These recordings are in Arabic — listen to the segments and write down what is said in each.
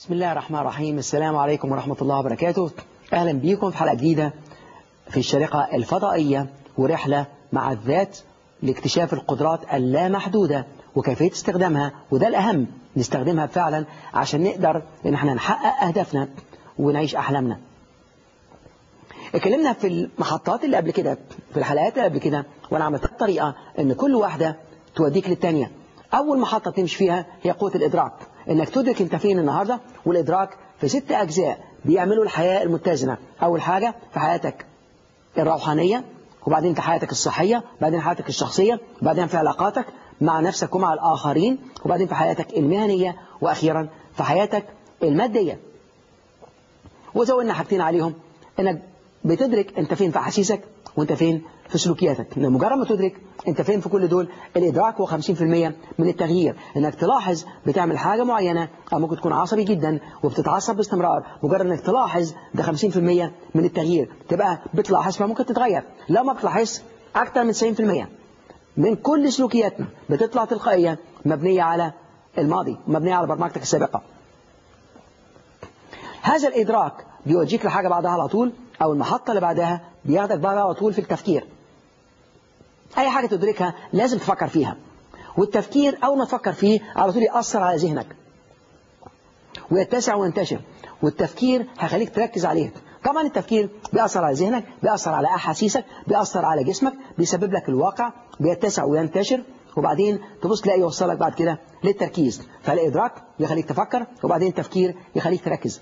بسم الله الرحمن الرحيم. السلام عليكم ورحمة الله وبركاته. أهلا بكم في حلقة جديدة في الشريقة الفضائية ورحلة مع الذات لاكتشاف القدرات اللامحدودة وكيفية استخدامها وده الأهم نستخدمها فعلا عشان نقدر إن إحنا نحقق أهدافنا ونعيش أحلامنا. اتكلمنا في المحطات اللي قبل كده في الحلقات اللي قبل كده وأنا عملت طريقة إن كل واحدة توديك للتانية. أول محطة تمشي فيها هي قوة الإدراك. إنك تدرك انت فين النهاردة والإدراك في ست أجزاء بيعملوا الحياة المتزنة. أول حاجة في حياتك الروحانية وبعدين في حياتك الصحية بعدين حياتك الشخصية وبعدين في علاقاتك مع نفسك ومع الآخرين وبعدين في حياتك المهنية وأخيرا في حياتك المادية. وزودنا حاجتين عليهم إنك بتدرك انت فين في احاسيسك وانت فين في سلوكياتك. مجرد ما تدرك انت فين في كل دول الادراك هو 50% من التغيير. انك تلاحظ بتعمل حاجة معينة أو ممكن تكون عصبي جدا وبتتعصب باستمرار. مجرد إنك تلاحظ ده 50% من التغيير تبقى بتلاحظ فممكن تتغير. لو ما بتلاحظ أكتر من 90% من كل سلوكياتنا بتطلع تلقائيا مبنية على الماضي مبنية على برمجتك السابقة. هذا الإدراك بيوديك لحاجة بعدها على طول أو المحطة اللي بعدها بياخدك بعدها على طول في التفكير. أي حاجة تدركها لازم تفكر فيها. والتفكير أول ما تفكر فيه على طول يأثر على ذهنك. ويتسع وينتشر. والتفكير هيخليك تركز عليه. طبعا التفكير بيأثر على ذهنك بيأثر على أحاسيسك بيأثر على جسمك بيسبب لك الواقع بيتسع وينتشر وبعدين تبص تلاقي يوصلك بعد كده للتركيز. فالإدراك يخليك تفكر وبعدين التفكير يخليك تركز.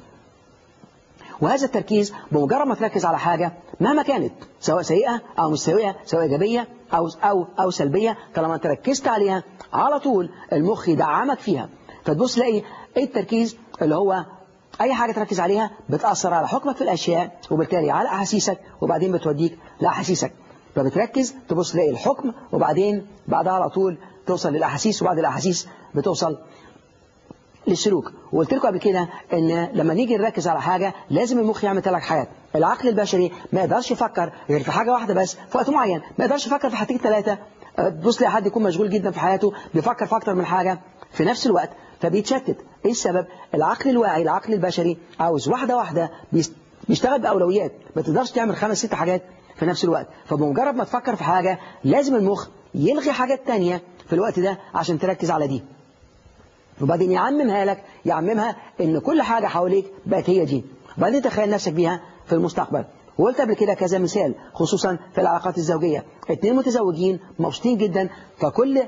وهذا التركيز بمجرد ما تركز على حاجة مهما كانت سواء سيئة أو مش سيئة سواء إيجابية أو, أو, أو سلبية طالما أنت ركزت عليها على طول المخ يدعمك فيها. فتبص تلاقي إيه التركيز؟ اللي هو أي حاجة تركز عليها بتأثر على حكمك في الأشياء وبالتالي على أحاسيسك وبعدين بتوديك لأحاسيسك. فبتركز تبص تلاقي الحكم وبعدين بعدها على طول توصل للأحاسيس وبعد الأحاسيس بتوصل للسلوك. وقلت لكم قبل كده إن لما نيجي نركز على حاجة لازم المخ يعمل ثلاث حاجات. العقل البشري ما يقدرش يفكر غير في حاجة واحدة بس في وقت معين. ما يقدرش يفكر في حاجتين ثلاثة تبص لحد يكون مشغول جدا في حياته بيفكر في أكتر من حاجة. في نفس الوقت فبيتشتت. إيه السبب؟ العقل الواعي العقل البشري عاوز واحدة واحدة بيشتغل بأولويات. ما تقدرش تعمل خمس ست حاجات في نفس الوقت. فبمجرد ما تفكر في حاجة لازم المخ يلغي حاجات تانية في الوقت ده عشان تركز على دي. وبعدين يعممها لك يعممها إن كل حاجة حواليك بقت هي دي وبعدين تخيل نفسك بيها في المستقبل. وقلت قبل كده كذا مثال خصوصا في العلاقات الزوجية. اتنين متزوجين مبسوطين جدا فكل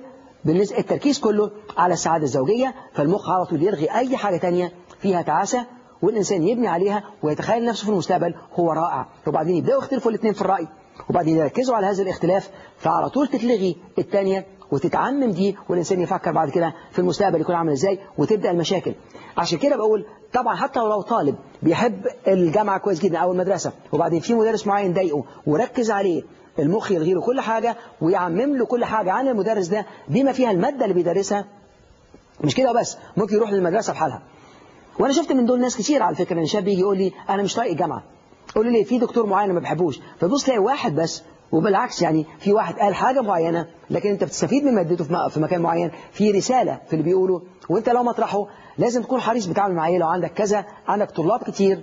بالنسبة التركيز كله على السعادة الزوجية فالمخ على طول يلغي أي حاجة تانية فيها تعاسة والإنسان يبني عليها ويتخيل نفسه في المستقبل هو رائع. وبعدين يبدأوا يختلفوا الاثنين في الرأي. وبعدين يركزوا على هذا الاختلاف فعلى طول تتلغي الثانية وتتعمم دي والإنسان يفكر بعد كده في المستقبل يكون عامل إزاي وتبدأ المشاكل. عشان كده بقول طبعا حتى ولو طالب بيحب الجامعة كويس جدا أو المدرسة وبعدين في مدرس معين ضايقه وركز عليه المخ يلغي كل حاجة ويعمم له كل حاجة عن المدرس ده بما فيها المادة اللي بيدرسها. مش كده بس ممكن يروح للمدرسة بحالها. وأنا شفت من دول ناس كتير على فكرة ان شاب يجي يقول لي أنا مش طايق الجامعة. أقول له ليه؟ في دكتور معين ما بحبوش فبص تلاقي واحد بس وبالعكس يعني في واحد قال حاجة معينة لكن أنت بتستفيد من مادته في مكان معين في رسالة في اللي بيقوله وأنت لو مطرحه لازم تكون حريص بتعامل معاه لو عندك كذا عندك طلاب كتير.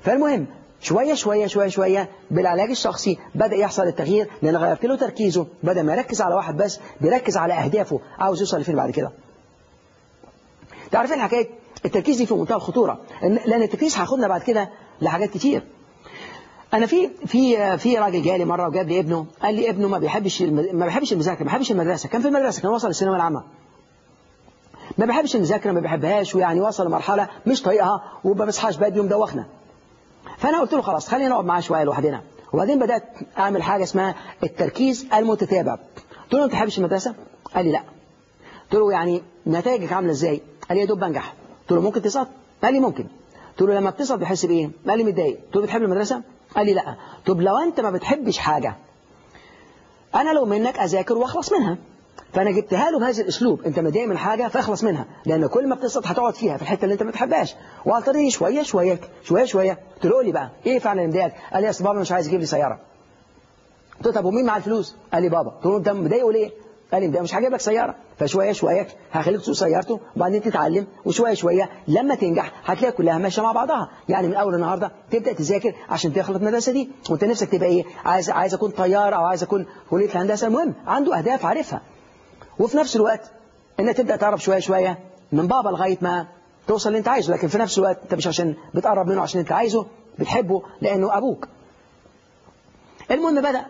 فالمهم شوية شوية شوية شوية بالعلاج الشخصي بدأ يحصل التغيير لأن غيرت له تركيزه بدأ ما يركز على واحد بس بيركز على أهدافه عاوز يوصل لفين بعد كده. تعرفين حكاية التركيز دي في منتهى الخطورة لأن التركيز هياخدنا بعد كده لحاجات كتير. أنا في في في راجل جالي مرة وجاب لي ابنه قال لي ابنه ما بيحبش ما بيحبش المذاكرة ما بيحبش المدرسة كان في المدرسة كان وصل للثانوية العامة ما بيحبش المذاكرة ما بيحبهاش ويعني وصل لمرحلة مش طايقها وما بيصحاش بدري ومدوخنا فأنا قلت له خلاص خلينا نقعد معاه شوية لوحدنا وبعدين بدأت أعمل حاجة اسمها التركيز المتتابع قلت له أنت بتحبش المدرسة؟ قال لي لا قلت له يعني نتائجك عاملة إزاي؟ قال لي يا دوب بنجح قلت له ممكن تسقط؟ قال لي ممكن قلت له لما بتسقط بيحس بإيه؟ قال لي متضايق قلت له بتحب المدرسة؟ قال لي لا. طب لو أنت ما بتحبش حاجة أنا لو منك أذاكر وأخلص منها. فأنا جبتها له بهذا الأسلوب. أنت متضايق من حاجة فاخلص منها. لأن كل ما بتسقط هتقعد فيها في الحتة اللي أنت ما بتحبهاش. وعلى طريق شوية شوية شوية. شوية له لي بقى إيه فعلا مضايقك؟ قال لي أصل بابا مش عايز يجيب لي سيارة. قلت له طب ومين معاه الفلوس؟ قال لي بابا. قلت له أنت مضايقه ليه؟ قال لي مش هجيب لك سيارة. فشوية شوية هخليك تسوق سيارته وبعدين تتعلم وشوية شوية لما تنجح هتلاقي كلها ماشية مع بعضها. يعني من أول النهاردة تبدأ تذاكر عشان تخلط المدرسة دي. وانت نفسك تبقى إيه؟ عايز عايز أكون طيار أو عايز أكون كلية الهندسة المهم عنده أهداف عارفها. وفي نفس الوقت إنك تبدأ تقرب شوية شوية من بابا لغاية ما توصل اللي أنت عايزه. لكن في نفس الوقت أنت مش عشان بتقرب منه عشان أنت عايزه بتحبه لأنه أبوك. المهم بدأ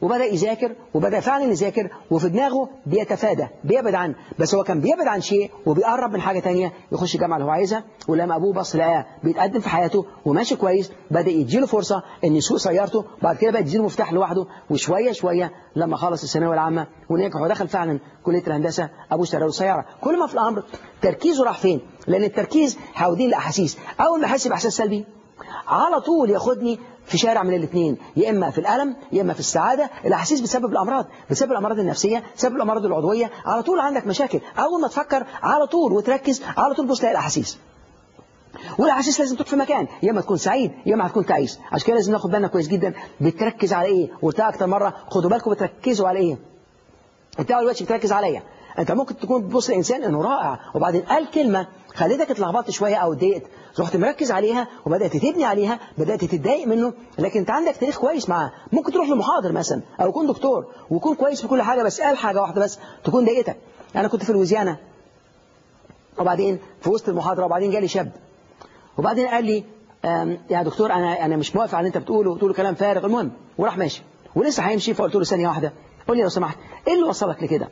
وبدأ يذاكر وبدأ فعلا يذاكر وفي دماغه بيتفادى بيبعد عن بس هو كان بيبعد عن شيء وبيقرب من حاجة تانية يخش الجامعة اللي هو عايزها ولما أبوه بص لقاه بيتقدم في حياته وماشي كويس بدأ يديله فرصة إن يسوق سيارته بعد كده بقى يديله مفتاح لوحده وشوية شوية لما خلص الثانوية العامة ونجح ودخل فعلا كلية الهندسة أبوه اشترى له سيارة. كل ما في الأمر تركيزه راح فين؟ لأن التركيز هيوديه لأحاسيس أول ما يحس بإحساس سلبي على طول ياخدني في شارع من الاثنين يا إما في الألم يا إما في السعادة الأحاسيس بسبب الأمراض بسبب الأمراض النفسية بسبب الأمراض العضوية على طول عندك مشاكل. أول ما تفكر على طول وتركز على طول بص تلاقي الأحاسيس. والأحاسيس لازم تكون في مكان يا إما تكون سعيد يا إما هتكون تعيس. عشان كده لازم ناخد بالنا كويس جدا بتركز على إيه؟ قلتها أكتر مرة خدوا بالكم بتركزوا على إيه؟ أنت أول دلوقتي بتركز عليا. أنت ممكن تكون بتبص لإنسان إنه رائع وبعدين قال كلمة خليتك اتلخبطت شوية أو اتضايقت. رحت مركز عليها وبدأت تبني عليها بدأت تتضايق منه لكن أنت عندك تاريخ كويس معاه. ممكن تروح لمحاضر مثلا أو يكون دكتور ويكون كويس في كل حاجة بس قال حاجة واحدة بس تكون ضايقتك. أنا كنت في لويزيانا وبعدين في وسط المحاضرة وبعدين جالي شاب. وبعدين قال لي يا دكتور أنا أنا مش موافق على اللي أنت بتقوله بتقوله كلام فارغ. المهم وراح ماشي. ولسه هيمشي فقلت له ثانية واحدة. قول لي لو سمحت إيه اللي وصلك لكده؟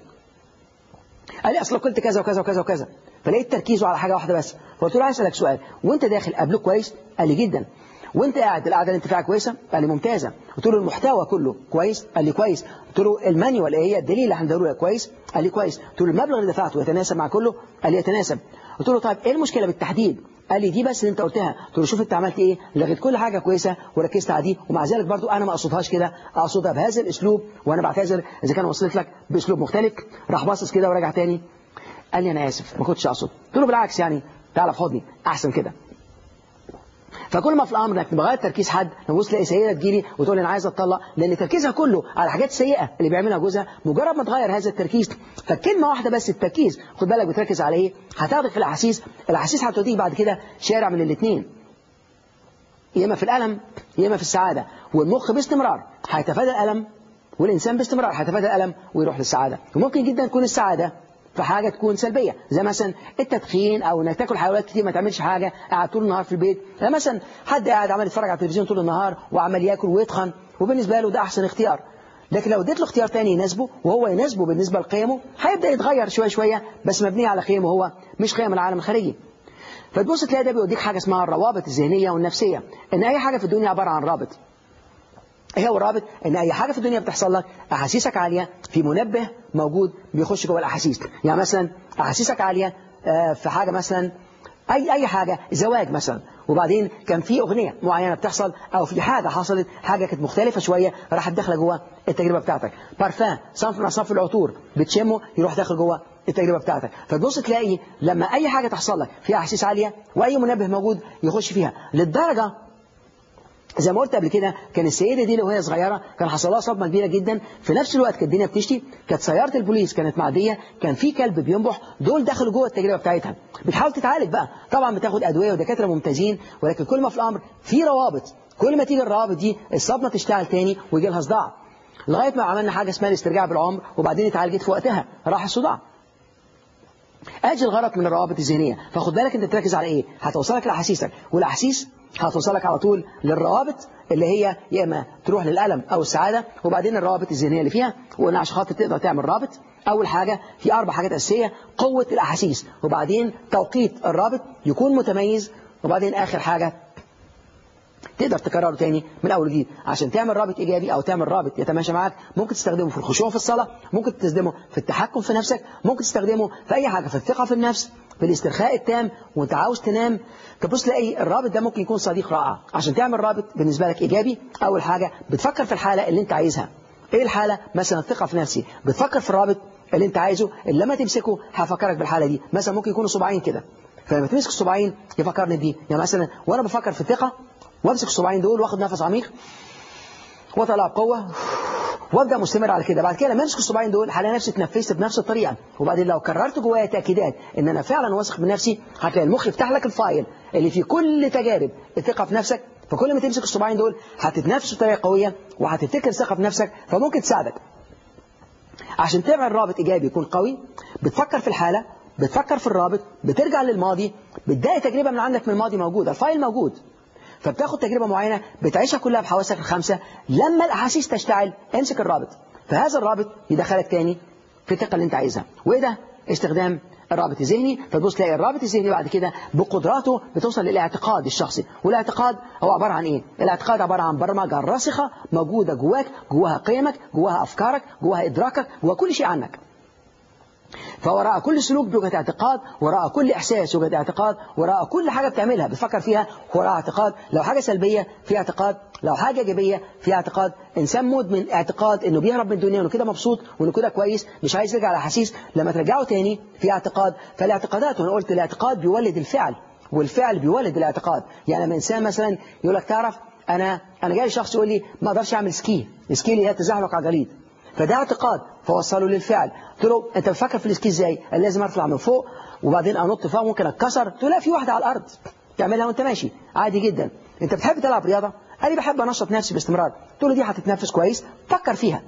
قال لي أصل قلت كذا وكذا وكذا وكذا. فلقيت تركيزه على حاجة واحدة بس. فقلت له عايز أسألك سؤال. وأنت داخل قبلك كويس؟ قال لي جدا. وأنت قاعد القعدة اللي أنت فيها كويسة؟ قال لي ممتازة. قلت له المحتوى كله كويس؟ قال لي كويس. قلت له ال manual إيه هي الدليل اللي هنديره كويس؟ قال لي كويس. قلت له المبلغ اللي دفعته يتناسب مع كله؟ قال لي يتناسب. قلت له طيب إيه المشكلة بالتحديد؟ قال لي دي بس اللي انت قلتها. قلت له شوف انت عملت إيه؟ لغيت كل حاجة كويسة وركزت على دي. ومع ذلك برضو أنا ما اقصدهاش كده أقصدها بهذا الأسلوب وأنا بعتذر إذا كان وصلت لك بأسلوب مختلف. راح باصص كده ورجع تاني. قال لي أنا آسف ما كنتش أقصد. قلت له بالعكس يعني تعالى في حضني أحسن كده. فكل ما في الأمر إنك تبغى تركيز حد تبص تلاقي سيده تجيلي وتقول أنا عايز أتطلق لأن تركيزها كله على الحاجات السيئة اللي بيعملها جوزها مجرد ما تغير هذا التركيز. فكلمة واحدة بس التركيز. خد بالك بتركز على إيه؟ هتاخدك في الأحاسيس. الأحاسيس هتوديك بعد كده شارع من الاثنين يا إما في الألم يا إما في السعادة. والمخ باستمرار. هيتفادى الألم والإنسان باستمرار هيتفادى الألم ويروح للسعادة. وممكن جدا تكون السعادة. في حاجة تكون سلبية. زي مثلا التدخين أو إنك تاكل حيوانات كتير ما تعملش حاجة قاعد طول النهار في البيت. مثلا حد قاعد عمال يتفرج على التلفزيون طول النهار وعمال ياكل ويتخن وبالنسبة له ده أحسن اختيار. لكن لو اديت له اختيار تاني يناسبه وهو يناسبه بالنسبة لقيمه هيبدأ يتغير شوية شوية بس مبنية على قيمه هو مش قيم العالم الخارجي. فتبص تلاقي ده بيوديك حاجة اسمها الروابط الذهنية والنفسية إن أي حاجة في الدنيا عبارة عن رابط. إيه هو الرابط إن أي حاجة في الدنيا بتحصل لك أحاسيسك عالية في منبه موجود بيخش جوه الأحاسيس. يعني مثلا أحاسيسك عالية في حاجة مثلا أي أي حاجة زواج مثلا. وبعدين كان في أغنية معينة بتحصل أو في حاجة حصلت حاجة كانت مختلفة شوية راحت داخلة جوه التجربة بتاعتك. بارفان صنف من أصناف العطور بتشمه يروح داخل جوه التجربة بتاعتك. فتبص تلاقي لما أي حاجة تحصل لك فيها أحاسيس عالية وأي منبه موجود يخش فيها. للدرجة زي ما قلت قبل كده كان السيدة دي وهي صغيرة كان حصل لها صدمة كبيرة جدا. في نفس الوقت كانت الدنيا بتشتي. كانت سيارة البوليس كانت معدية. كان في كلب بينبح. دول دخلوا جوه التجربة بتاعتها. بتحاول تتعالج بقى. طبعا بتاخد أدوية ودكاترة ممتازين ولكن كل ما في الأمر في روابط. كل ما تيجي الروابط دي الصدمة تشتغل تاني ويجي لها صداع. لغاية ما عملنا حاجة اسمها الاسترجاع بالعمر وبعدين اتعالجت في وقتها. راح الصداع. آجي الغرض من الروابط الذهنية. فخد بالك أنت تركز على إيه؟ هتوصلك لأحاسيسك. والأحاسيس هتوصلك على طول للروابط اللي هي يا إما تروح للألم أو السعادة وبعدين الروابط الذهنية اللي فيها وقلنا عشان خاطر تقدر تعمل رابط. أول حاجة في أربع حاجات أساسية قوة الأحاسيس. وبعدين توقيت الرابط يكون متميز. وبعدين آخر حاجة تقدر تكرره تاني من أول جديد عشان تعمل رابط إيجابي أو تعمل رابط يتماشى معاك ممكن تستخدمه في الخشوع في الصلاة ممكن تستخدمه في التحكم في نفسك ممكن تستخدمه في أي حاجة في الثقة في النفس. في الاسترخاء التام وانت عاوز تنام تبص تلاقي الرابط ده ممكن يكون صديق رائع. عشان تعمل رابط بالنسبة لك إيجابي أول حاجة بتفكر في الحالة اللي انت عايزها. إيه الحالة؟ مثلا الثقة في نفسي. بتفكر في الرابط اللي انت عايزه اللي لما تمسكه هفكرك بالحالة دي. مثلا ممكن يكونوا صباعين كده. فلما تمسك الصباعين يفكرني بيه. يعني مثلا وأنا بفكر في الثقة وأمسك الصباعين دول وأخد نفس عميق وأطلع بقوة. وابدأ مستمر على كده. بعد كده لما امسك الصباعين دول هلاقي نفسي اتنفست بنفس الطريقة. وبعدين لو كررت جوايا تأكيدات إن أنا فعلا واثق من نفسي هتلاقي المخ يفتح لك الفايل اللي فيه كل تجارب. الثقة في نفسك فكل ما تمسك الصباعين دول هتتنفس بطريقة قوية وهتفتكر ثقة في نفسك فممكن تساعدك. عشان تعمل رابط إيجابي يكون قوي بتفكر في الحالة بتفكر في الرابط بترجع للماضي بتلاقي تجربة من عندك من الماضي موجودة الفايل موجود. فبتاخد تجربة معينة بتعيشها كلها بحواسك الخمسة لما الأحاسيس تشتعل امسك الرابط. فهذا الرابط يدخلك تاني في الثقة اللي انت عايزها. وإيه ده؟ استخدام الرابط الذهني. فتبص تلاقي الرابط الذهني بعد كده بقدراته بتوصل للاعتقاد الشخصي. والاعتقاد هو عبارة عن إيه؟ الاعتقاد عبارة عن برمجة راسخة موجودة جواك جواها قيمك جواها أفكارك جواها إدراكك جواها كل شيء عنك. فوراء كل سلوك بيوجد اعتقاد وراء كل إحساس يوجد اعتقاد وراء كل حاجة بتعملها بتفكر فيها وراء اعتقاد. لو حاجة سلبية في اعتقاد لو حاجة إيجابية في اعتقاد. إنسان مدمن اعتقاد إنه بيهرب من الدنيا وإنه كده مبسوط وإنه كده كويس مش عايز يرجع على حسيس. لما ترجعه تاني في اعتقاد فالاعتقادات وأنا قلت الاعتقاد بيولد الفعل والفعل بيولد الاعتقاد. يعني لما إنسان مثلا يقول لك تعرف أنا أنا جاي شخص يقول لي ما أقدرش أعمل ski ال ski اللي هي تزحلق على الجليد. فده اعتقاد. فوصله للفعل. قلت له أنت بتفكر في ال ski إزاي؟ قال لازم ارفع من فوق وبعدين أنط فوق ممكن أتكسر. قلت له لا في واحدة على الأرض تعملها وأنت ماشي عادي جدا. أنت بتحب تلعب رياضة؟ قال لي بحب أنشط نفسي باستمرار. قلت له دي هتتنفس كويس فكر فيها.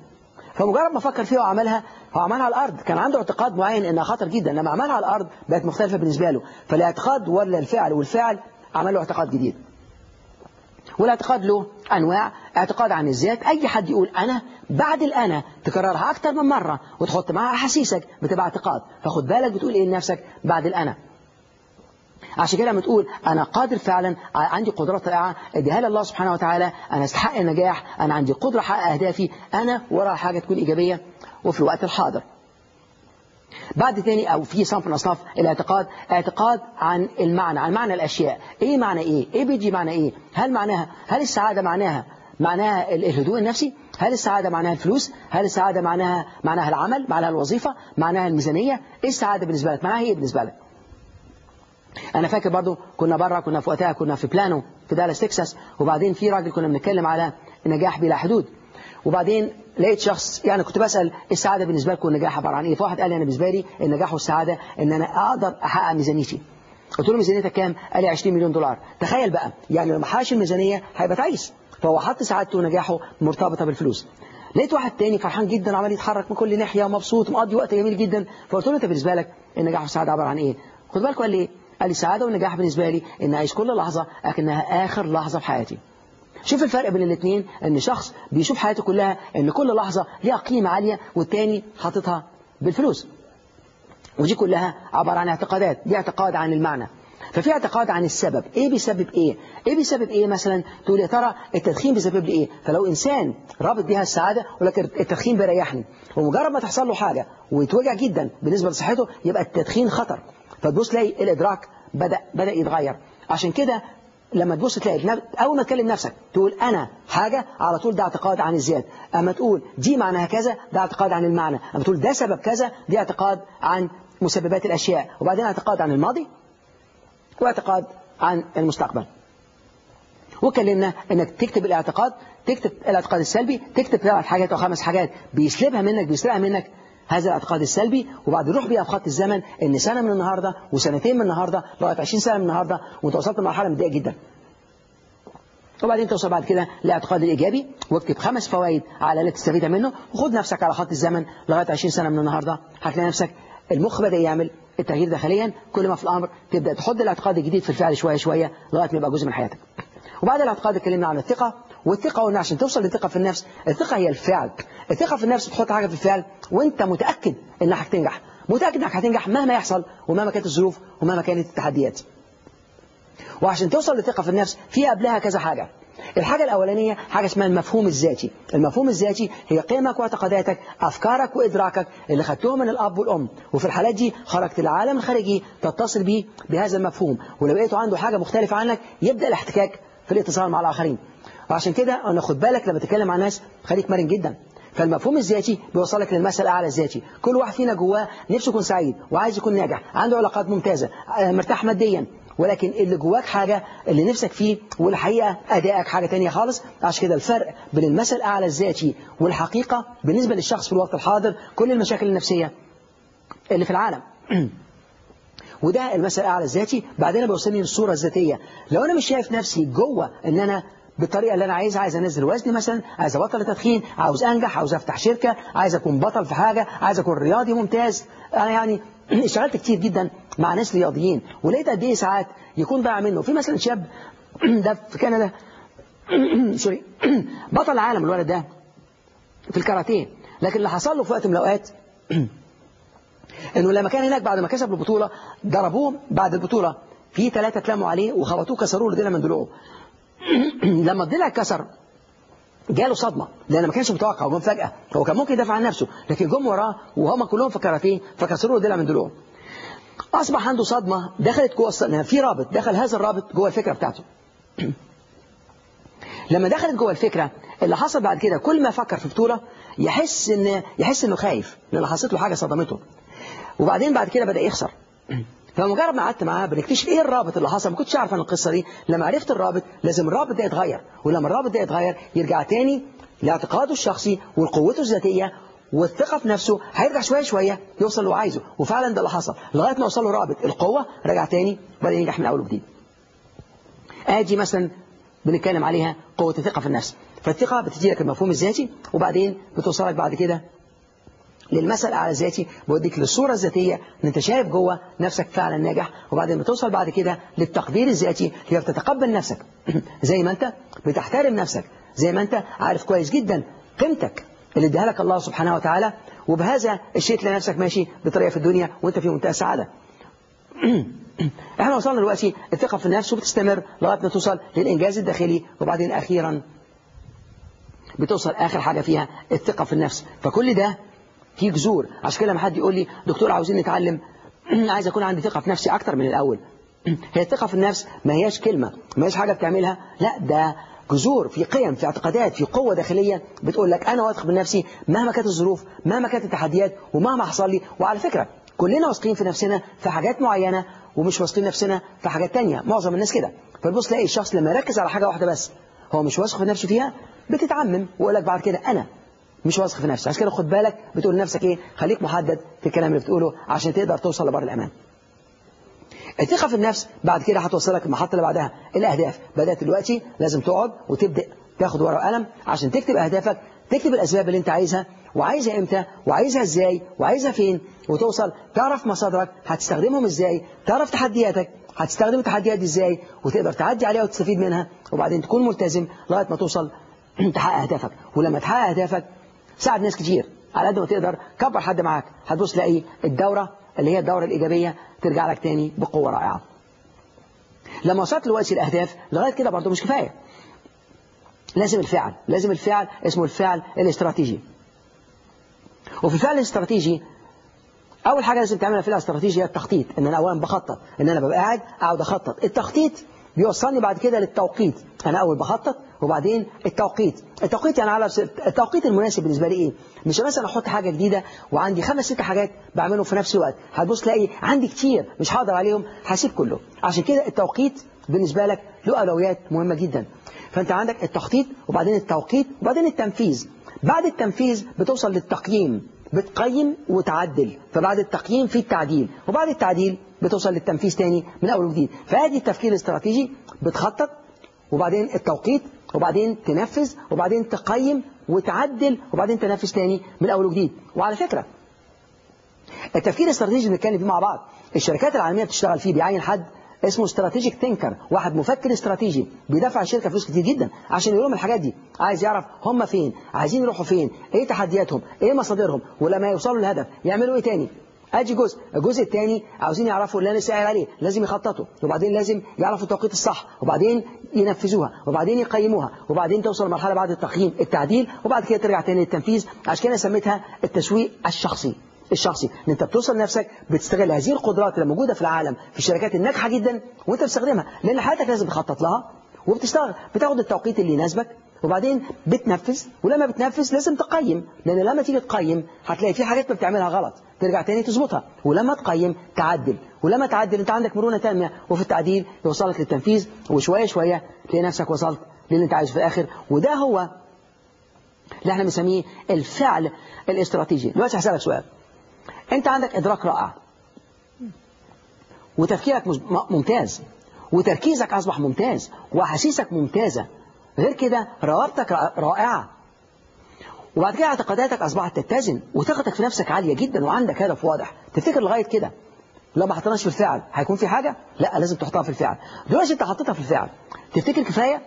فمجرد ما فكر فيها وعملها هو عملها على الأرض. كان عنده اعتقاد معين إنها خطر جدا لما عملها على الأرض بقت مختلفة بالنسبة له. فالإعتقاد ولا الفعل والفعل عمل له اعتقاد جديد. والاعتقاد له أنواع اعتقاد عن الذات أي حد يقول أنا بعد الأنا تكررها أكتر من مرة وتحط معها أحاسيسك بتبقى اعتقاد فخد بالك بتقول إيه لنفسك بعد الأنا. عشان كده لما تقول أنا قادر فعلا عندي قدرات رائعة اديها لله سبحانه وتعالى أنا أستحق النجاح أنا عندي قدرة أحقق أهدافي أنا وراء حاجة تكون إيجابية وفي الوقت الحاضر. بعد تاني أو في صنف من أصناف الاعتقاد اعتقاد عن المعنى عن معنى الأشياء. إيه معنى إيه؟ إيه بيجي معنى إيه؟ هل معناها هل السعادة معناها معناها الهدوء النفسي؟ هل السعادة معناها الفلوس؟ هل السعادة معناها معناها العمل؟ معناها الوظيفة؟ معناها الميزانية؟ إيه السعادة بالنسبة لك؟ معناها إيه بالنسبة لك. أنا فاكر برضو كنا بره كنا في وقتها كنا في بلانو في دالاس تكساس وبعدين في راجل كنا بنتكلم على النجاح بلا حدود. وبعدين لقيت شخص يعني كنت بسأل السعادة بالنسبة لكم النجاح عبارة عن إيه؟ فواحد قال لي أنا بالنسبة لي النجاح والسعادة إن أنا أقدر أحقق ميزانيتي. قلت له ميزانيتك كام؟ قال لي 20 مليون دولار. تخيل بقى يعني لما حاش الميزانية هيبقى تعيس. فهو حط سعادته ونجاحه مرتبطة بالفلوس. لقيت واحد تاني فرحان جدا عمال يتحرك من كل ناحية ومبسوط ومقضي وقت جميل جدا. فقلت له أنت بالنسبة لك النجاح والسعادة عبارة عن إيه؟ خد بالك قال لي إيه؟ قال لي السعادة والنجاح بالنسبة لي ان أعيش كل لحظة اكنها آخر لحظة في حياتي. شوف الفرق بين الاثنين إن شخص بيشوف حياته كلها إن كل لحظة ليها قيمة عالية والتاني حاططها بالفلوس. ودي كلها عبارة عن اعتقادات دي اعتقاد عن المعنى. ففي اعتقاد عن السبب. إيه بيسبب إيه؟ إيه بيسبب إيه مثلا؟ تقول يا ترى التدخين بيسبب لي إيه؟ فلو إنسان رابط بيها السعادة لك التدخين بيريحني. ومجرد ما تحصل له حاجة ويتوجع جدا بالنسبة لصحته يبقى التدخين خطر. فتبص تلاقي الإدراك بدا بدأ يتغير. عشان كده لما تبص تلاقي أول ما تكلم نفسك تقول أنا حاجة على طول ده اعتقاد عن الذات أما تقول دي معناها كذا ده اعتقاد عن المعنى. أما تقول ده سبب كذا دي اعتقاد عن مسببات الأشياء. وبعدين اعتقاد عن الماضي واعتقاد عن المستقبل. وكلمنا إنك تكتب الاعتقاد تكتب الاعتقاد السلبي تكتب ثلاث حاجات أو خمس حاجات بيسلبها منك بيسرقها منك. هذا الاعتقاد السلبي وبعد روح بيها في خط الزمن إن سنة من النهاردة وسنتين من النهاردة لغاية 20 سنة من النهاردة وانت وصلت لمرحلة مضايقة جدا. وبعدين توصل بعد كده للاعتقاد الإيجابي واكتب خمس فوائد على اللي تستفيدها منه وخد نفسك على خط الزمن لغاية 20 سنة من النهاردة. هتلاقي نفسك المخ بدأ يعمل التغيير داخليا. كل ما في الأمر تبدأ تحط الاعتقاد الجديد في الفعل شوية شوية لغاية ما يبقى جزء من حياتك. وبعد الاعتقاد اتكلمنا عن الثقة. والثقة قلنا عشان توصل للثقة في النفس الثقة هي الفعل. الثقة في النفس تحط حاجة في الفعل وانت متأكد انك هتنجح. متأكد انك هتنجح مهما يحصل ومهما كانت الظروف ومهما كانت التحديات. وعشان توصل للثقة في النفس في قبلها كذا حاجة. الحاجة الأولانية حاجة اسمها المفهوم الذاتي. المفهوم الذاتي هي قيمك واعتقاداتك أفكارك وإدراكك اللي خدتهم من الأب والأم. وفي الحالات دي خرجت العالم الخارجي تتصل بيه بهذا المفهوم. ولو لقيته عنده حاجة مختلفة عنك يبدأ الاحتكاك في الاتصال مع الآخرين. وعشان كده أنا خد بالك لما تتكلم مع ناس خليك مرن جدا. فالمفهوم الذاتي بيوصلك للمثل الأعلى الذاتي. كل واحد فينا جواه نفسه يكون سعيد وعايز يكون ناجح عنده علاقات ممتازة مرتاح ماديا. ولكن اللي جواك حاجة اللي نفسك فيه والحقيقة أدائك حاجة تانية خالص. عشان كده الفرق بين المثل الأعلى الذاتي والحقيقة بالنسبة للشخص في الوقت الحاضر كل المشاكل النفسية اللي في العالم. وده المثل الأعلى الذاتي. بعدين بيوصلني للصورة الذاتية. لو أنا مش شايف نفسي جوه إن أنا بالطريقة اللي أنا عايزها عايز أنزل وزني مثلا عايز أبطل التدخين عاوز أنجح عاوز أفتح شركة عايز أكون بطل في حاجة عايز أكون رياضي ممتاز. أنا يعني اشتغلت كتير جدا مع ناس رياضيين ولقيت قد إيه ساعات يكون ضايع منه. في مثلا شاب ده في كندا سوري بطل العالم الولد ده في الكاراتيه. لكن اللي حصل له في وقت من الأوقات انه لما كان هناك بعد ما كسب البطولة ضربوه بعد البطولة. في ثلاثة اتلموا عليه وخبطوه كسروه له من ضلوعه لما الضلع اتكسر جاله صدمة لأن ما كانش متوقع وجم فجأة. هو كان ممكن يدافع عن نفسه لكن جم وراه وهم كلهم في كاراتيه فكسروا له من ضلوعه أصبح عنده صدمة دخلت جوه الص- في رابط دخل هذا الرابط جوه الفكرة بتاعته. لما دخلت جوه الفكرة اللي حصل بعد كده كل ما فكر في بطولة يحس إن يحس إنه خايف لأن حصلت له حاجة صدمته. وبعدين بعد كده بدأ يخسر. فمجرد ما قعدت معاه بنكتشف إيه الرابط اللي حصل ما كنتش اعرف عن القصة دي. لما عرفت الرابط لازم الرابط ده يتغير. ولما الرابط ده يتغير يرجع تاني لاعتقاده الشخصي وقوته الذاتية والثقة في نفسه. هيرجع شوية شوية يوصل اللي عايزه. وفعلا ده اللي حصل. لغاية ما وصل له رابط. القوة رجع تاني بدأ ينجح من أول وجديد. ادي مثلا بنتكلم عليها قوة الثقة في النفس. فالثقة بتدي لك المفهوم الذاتي وبعدين بتوصلك بعد كده للمثل على الذاتي بوديك للصورة الذاتية ان انت شايف جوه نفسك فعلا ناجح وبعدين بتوصل بعد كده للتقدير الذاتي اللي بتتقبل نفسك. زي ما انت بتحترم نفسك زي ما انت عارف كويس جدا قيمتك اللي اديها لك الله سبحانه وتعالى وبهذا الشيء تلاقي نفسك ماشي بطريقة في الدنيا وانت في منتهى السعادة. إحنا وصلنا دلوقتي الثقة في النفس وبتستمر لغاية ما توصل للإنجاز الداخلي وبعدين أخيرا بتوصل آخر حاجة فيها الثقة في النفس. فكل ده في جذور عشان كده لما حد يقول لي دكتور عاوزين نتعلم عايز أكون عندي ثقة في نفسي أكتر من الأول. هي الثقة في النفس ما هياش كلمة ما هياش حاجة بتعملها. لا ده جذور في قيم في اعتقادات في قوة داخلية بتقول لك أنا واثق من نفسي مهما كانت الظروف مهما كانت التحديات ومهما حصل لي. وعلى فكرة كلنا واثقين في نفسنا في حاجات معينة ومش واثقين نفسنا في حاجات تانية. معظم الناس كده. فتبص تلاقي الشخص لما يركز على حاجة واحدة بس هو مش واثق في نفسه فيها بتتعمم. ويقول لك بعد كده أنا مش واثق في نفسك عشان كده خد بالك بتقول لنفسك إيه؟ خليك محدد في الكلام اللي بتقوله عشان تقدر توصل لبر الأمان. الثقة في النفس بعد كده هتوصلك المحطة اللي بعدها الأهداف. بدأت دلوقتي لازم تقعد وتبدأ تاخد ورقة وقلم عشان تكتب أهدافك تكتب الأسباب اللي أنت عايزها وعايزها إمتى وعايزها إزاي وعايزها فين وتوصل تعرف مصادرك هتستخدمهم إزاي تعرف تحدياتك هتستخدم التحديات دي إزاي وتقدر تعدي عليها وتستفيد منها وبعدين تكون ملتزم لغاية ما توصل تحقق أهدافك. ولما تحقق أهدافك ساعد ناس كتير. على قد ما تقدر كبر حد معاك. هتبص تلاقي الدورة اللي هي الدورة الإيجابية ترجع لك تاني بقوة رائعة. لما وصلت دلوقتي الأهداف لغاية كده برضه مش كفاية. لازم الفعل لازم الفعل اسمه الفعل الاستراتيجي. وفي الفعل الاستراتيجي أول حاجة لازم تعملها في الاستراتيجي هي التخطيط. إن أنا أولا بخطط. إن أنا ببقى قاعد أقعد أخطط. التخطيط بيوصلني بعد كده للتوقيت. أنا أول بخطط وبعدين التوقيت. التوقيت يعني على التوقيت المناسب بالنسبة لي إيه؟ مش مثلا أحط حاجة جديدة وعندي خمس ست حاجات بعملهم في نفس الوقت. هتبص تلاقي عندي كتير مش هقدر عليهم هسيب كله. عشان كده التوقيت بالنسبة لك له أولويات مهمة جدا. فأنت عندك التخطيط وبعدين التوقيت وبعدين التنفيذ. بعد التنفيذ بتوصل للتقييم بتقيم وتعدل. فبعد التقييم في التعديل. وبعد التعديل بتوصل للتنفيذ تاني من أول وجديد. فهذه التفكير الاستراتيجي بتخطط. وبعدين التوقيت وبعدين تنفذ وبعدين تقيم وتعدل وبعدين تنفذ تاني من أول وجديد. وعلى فكرة التفكير الاستراتيجي بنتكلم فيه مع بعض الشركات العالمية بتشتغل فيه بيعين حد اسمه استراتيجيك ثينكر واحد مفكر استراتيجي بيدفع الشركة فلوس كتير جدا عشان يقول لهم الحاجات دي. عايز يعرف هم فين عايزين يروحوا فين إيه تحدياتهم إيه مصادرهم ولما يوصلوا للهدف يعملوا إيه تاني. ادي جزء الجزء الثاني عاوزين يعرفوا اللي أنا سائل عليه لازم يخططوا وبعدين لازم يعرفوا التوقيت الصح وبعدين ينفذوها وبعدين يقيموها وبعدين توصل لمرحلة بعد التقييم التعديل وبعد كده ترجع تاني للتنفيذ. عشان كده سميتها التسويق الشخصي الشخصي. إن انت بتوصل نفسك بتستغل هذه القدرات اللي موجودة في العالم في الشركات الناجحة جدا وانت بتستخدمها لأن حياتك لازم تخطط لها وبتشتغل بتاخد التوقيت اللي يناسبك وبعدين بتنفذ. ولما بتنفذ لازم تقيم لأن لما تيجي تقيم هتلاقي في حاجات ما بتعملها غلط ترجع تاني تظبطها. ولما تقيم تعدل. ولما تعدل انت عندك مرونة تامة وفي التعديل يوصلك للتنفيذ وشوية شوية تلاقي نفسك وصلت للي انت عايزه في الآخر. وده هو اللي إحنا بنسميه الفعل الاستراتيجي. دلوقتي هسألك سؤال. انت عندك إدراك رائع. وتفكيرك ممتاز. وتركيزك أصبح ممتاز. وأحاسيسك ممتازة. غير كده روابطك رائعة. وبعد كده اعتقاداتك أصبحت تتزن. وثقتك في نفسك عالية جدا وعندك هدف واضح. تفتكر لغاية كده. لو ما حطيناش في الفعل هيكون في حاجة؟ لا لازم تحطها في الفعل. دلوقتي انت حطيتها في الفعل تفتكر كفاية؟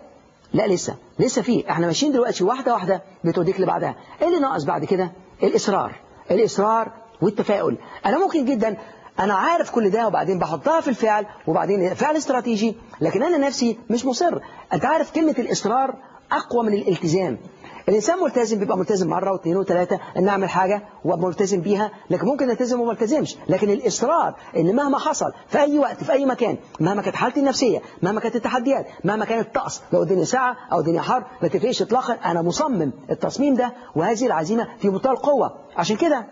لا لسه. لسه في. إحنا ماشيين دلوقتي واحدة واحدة بتوديك اللي بعدها إيه اللي ناقص بعد كده؟ الإصرار. الإصرار والتفاؤل. أنا ممكن جدا أنا عارف كل ده وبعدين بحطها في الفعل وبعدين فعل استراتيجي لكن أنا نفسي مش مصر. أنت عارف كلمة الإصرار أقوى من الالتزام. الإنسان ملتزم بيبقى ملتزم مرة واثنين وثلاثة أن نعمل حاجة وملتزم بيها لكن ممكن نلتزم وما التزمش لكن الإصرار أن مهما حصل في أي وقت في أي مكان مهما كانت حالتي النفسية مهما كانت التحديات مهما كان الطقس لو الدنيا ساعة أو الدنيا حر ما تفرقش إطلاقا. أنا مصمم التصميم ده وهذه العزيمة في منتهى القوة عشان كده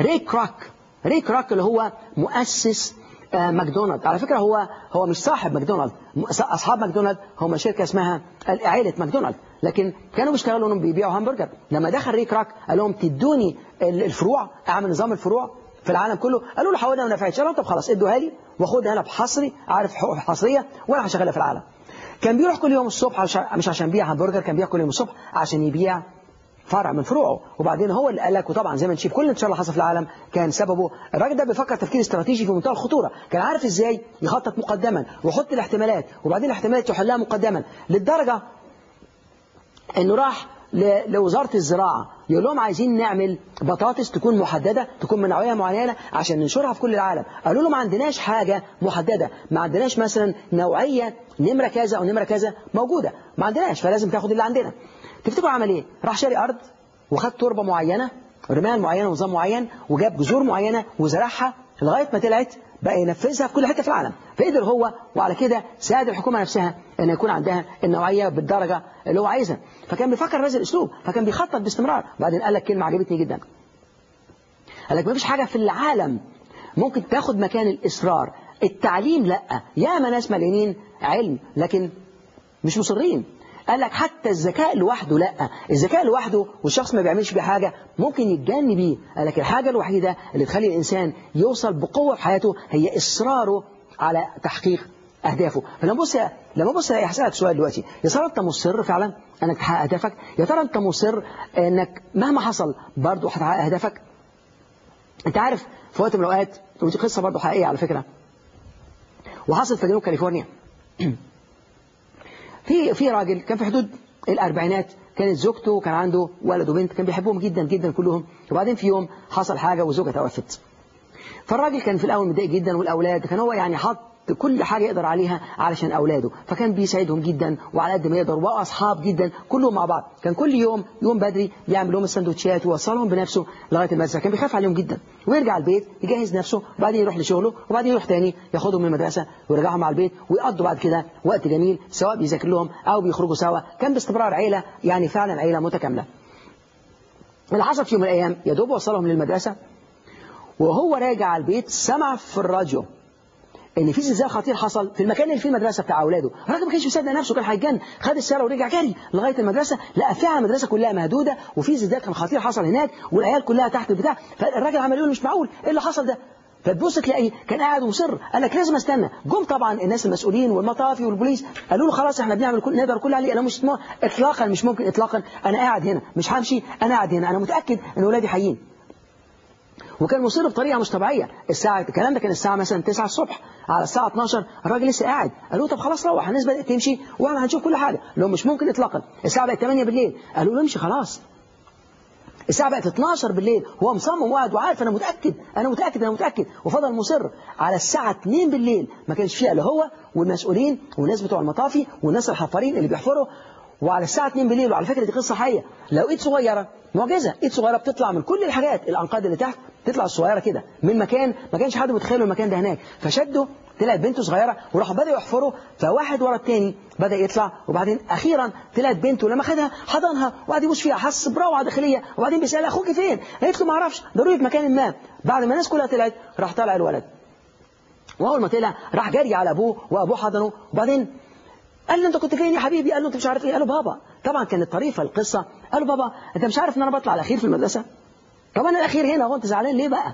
ري كراك ري كراك اللي هو مؤسس آه، ماكدونالد. على فكرة هو هو مش صاحب ماكدونالد أصحاب ماكدونالد هم شركة اسمها عائلة ماكدونالد. لكن كانوا بيشتغلوا انهم بيبيعوا همبرجر. لما دخل ري كراك قال لهم تدوني الفروع أعمل نظام الفروع في العالم كله؟ قالوا له حاولنا ما نفعتش قالوا طب خلاص ادوها لي واخدها أنا بحصري عارف حقوق حصريه وأنا هشغلها في العالم. كان بيروح كل يوم الصبح مش عشان يبيع همبرجر كان بيروح كل يوم الصبح عشان يبيع فرع من فروعه. وبعدين هو اللي قال لك وطبعا زي ما نشوف كل انتشار اللي حصل في العالم كان سببه. الراجل ده بيفكر تفكير استراتيجي في منتهى الخطورة. كان عارف إزاي يخطط مقدما ويحط الاحتمالات وبعدين الاحتمالات يحلها مقدما. للدرجة انه راح لوزارة الزراعة يقول لهم عايزين نعمل بطاطس تكون محددة تكون من نوعية معينة عشان ننشرها في كل العالم. قالوا له ما عندناش حاجة محددة ما عندناش مثلا نوعية نمرة كذا أو نمرة كذا موجودة ما عندناش فلازم تاخد اللي عندنا. تفتكروا عمل إيه؟ راح شاري أرض وخد تربة معينة رمال معينة ونظام معين وجاب جذور معينة وزرعها لغاية ما طلعت بقى ينفذها في كل حتة في العالم. فقدر هو وعلى كده ساعد الحكومة نفسها أن يكون عندها النوعية بالدرجة اللي هو عايزها. فكان بيفكر بهذا الأسلوب فكان بيخطط باستمرار. بعدين قال لك كلمة عجبتني جدا. قال لك ما فيش حاجة في العالم ممكن تاخد مكان الإصرار. التعليم لأ. ياما ناس مليانين علم لكن مش مصرين. قال لك حتى الذكاء لوحده لا. الذكاء لوحده والشخص ما بيعملش بيه حاجة ممكن يتجن بيه. قال لك الحاجة الوحيدة اللي تخلي الإنسان يوصل بقوة في حياته هي إصراره على تحقيق أهدافه. فلما بص لما بص هسألك سؤال دلوقتي. يا ترى أنت مصر فعلا أنك تحقق أهدافك؟ يا ترى أنت مصر أنك مهما حصل برضه هتحقق أهدافك؟ أنت عارف في وقت من الأوقات ودي قصة برضه حقيقية على فكرة وحصلت في جنوب كاليفورنيا. في في راجل كان في حدود الأربعينات كانت زوجته وكان عنده ولد وبنت كان بيحبهم جدا جدا كلهم. وبعدين في يوم حصل حاجة وزوجته توفت. فالراجل كان في الأول متضايق جدا والأولاد كان هو يعني حط كل حاجة يقدر عليها علشان أولاده. فكان بيساعدهم جدا وعلى قد ما يقدر وأصحاب جدا كلهم مع بعض. كان كل يوم يوم بدري يعمل لهم السندوتشات ويوصلهم بنفسه لغاية المدرسة. كان بيخاف عليهم جدا. ويرجع البيت يجهز نفسه وبعدين يروح لشغله وبعدين يروح تاني ياخدهم من المدرسة ويرجعهم على البيت ويقضوا بعد كده وقت جميل سواء بيذاكر لهم أو بيخرجوا سوا. كان باستمرار عيلة يعني فعلا عيلة متكاملة. اللي حصل في يوم من الأيام يا دوب وصلهم للمدرسة وهو راجع البيت سمع في الراديو إن في زلزال خطير حصل في المكان اللي فيه المدرسة بتاع أولاده. الراجل ما كانش مصدق نفسه كان هيتجن خد السيارة ورجع جري لغاية المدرسة لقى فعلا المدرسة كلها مهدودة وفي زلزال كان خطير حصل هناك والعيال كلها تحت البتاع. فالراجل عمال يقول مش معقول إيه اللي حصل ده؟ فتبص تلاقيه كان قاعد مصر قال لك لازم استنى. جم طبعا الناس المسؤولين والمطافي والبوليس قالوا له خلاص إحنا بنعمل كل نقدر كل عليه أنا مش اطلاقا مش ممكن اطلاقا. أنا قاعد هنا مش همشي أنا قاعد هنا أنا متأكد إن اولادي حيين. وكان مصر بطريقة مش طبيعية. الساعة الكلام ده كان الساعة مثلا 9 الصبح. على الساعة 12 الراجل لسه قاعد. قالوا طب خلاص روح الناس بدأت تمشي وإحنا هنشوف كل حاجة. لو مش ممكن اطلاقا. الساعة بقت 8 بالليل. قالوا له امشي خلاص. الساعة بقت 12 بالليل. هو مصمم وقاعد وعارف أنا متأكد أنا متأكد أنا متأكد. وفضل مصر على الساعة 2 بالليل. ما كانش فيها إلا هو والمسؤولين والناس بتوع المطافي والناس الحفارين اللي بيحفروا. وعلى الساعة 2 بالليل وعلى فكرة دي قصة حقيقية لو ايد صغيرة معجزة. ايد صغيرة بتطلع من كل الحاجات. الأنقاض اللي تحت تطلع الصغيرة كده. من مكان ما كانش حد متخيل المكان ده هناك. فشدوا طلعت بنته صغيرة وراحوا بدأوا يحفروا. فواحد ورا التاني بدأ يطلع. وبعدين أخيرا طلعت بنته لما خدها حضنها. وقعد يبص فيها حس بروعة داخلية. وبعدين بيسألها أخوك فين؟ قالت له ما أعرفش. ضروري في مكان ما. بعد ما الناس كلها طلعت راح طالع الولد. وأول ما طلع راح جري على أبوه وأبوه حضنه. وبعدين قال له انت كنت فين يا حبيبي؟ قال له انت مش عارف إيه؟ قال له بابا. طبعا كانت طريفة القصة. قال له بابا انت مش عارف ان أنا بطلع الأخير في المدرسة؟ طب أنا الأخير هنا هو انت زعلان ليه بقى؟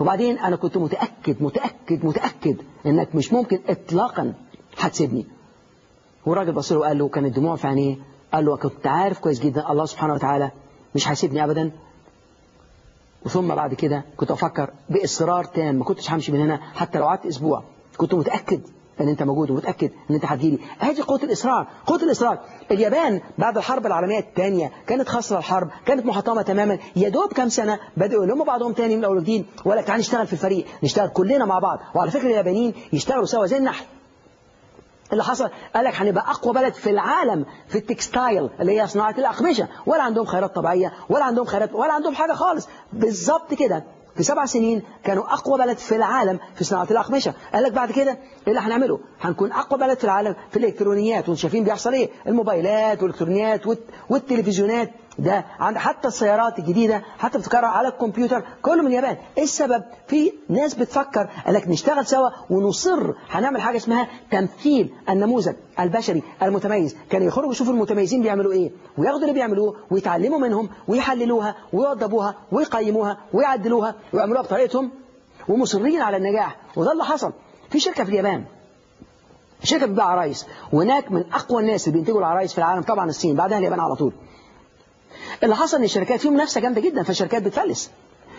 وبعدين أنا كنت متأكد متأكد متأكد إنك مش ممكن اطلاقا هتسيبني. والراجل بص له وقال له كانت دموع في عينيه. قال له كنت عارف كويس جدا الله سبحانه وتعالى مش هيسيبني ابدا. وثم بعد كده كنت أفكر بإصرار تام ما كنتش همشي من هنا حتى لو قعدت أسبوع. كنت متأكد إن أنت موجود ومتأكد إن أنت هتجيلي. هذه قوة الإصرار. قوة الإصرار. اليابان بعد الحرب العالمية الثانية كانت خسره الحرب كانت محطمه تماما. يا دوب كام سنة بدأوا يلموا بعضهم تاني من أول وجديد. ولا تعالى نشتغل في الفريق نشتغل كلنا مع بعض. وعلى فكرة اليابانيين يشتغلوا سوا زي النحل. اللي حصل قال لك هنبقى أقوى بلد في العالم في التكستايل اللي هي صناعة الأقمشة. ولا عندهم خيرات طبيعية ولا عندهم خيرات ولا عندهم حاجة خالص. بالظبط كده. في سبع سنين كانوا أقوى بلد في العالم في صناعة الأقمشة. قال لك بعد كده إيه اللي هنعمله؟ هنكون أقوى بلد في العالم في الإلكترونيات. وأنتم شايفين بيحصل إيه؟ الموبايلات والإلكترونيات والتلفزيونات. ده عند حتى السيارات الجديدة حتى بتكرر على الكمبيوتر كله من اليابان. إيه السبب؟ في ناس بتفكر لك نشتغل سوا ونصر هنعمل حاجة اسمها تمثيل النموذج البشري المتميز. كانوا يخرجوا يشوفوا المتميزين بيعملوا إيه وياخدوا اللي بيعملوه ويتعلموا منهم ويحللوها ويوضبوها ويقيموها ويعدلوها ويعملوها بطريقتهم. ومصرين على النجاح. وده اللي حصل. في شركة في اليابان. شركة بتبيع عرايس. وهناك من أقوى الناس اللي بينتجوا العرايس في العالم طبعا الصين. بعدها اليابان على طول. اللي حصل إن الشركات فيهم منافسه جامدة جدا فالشركات بتفلس.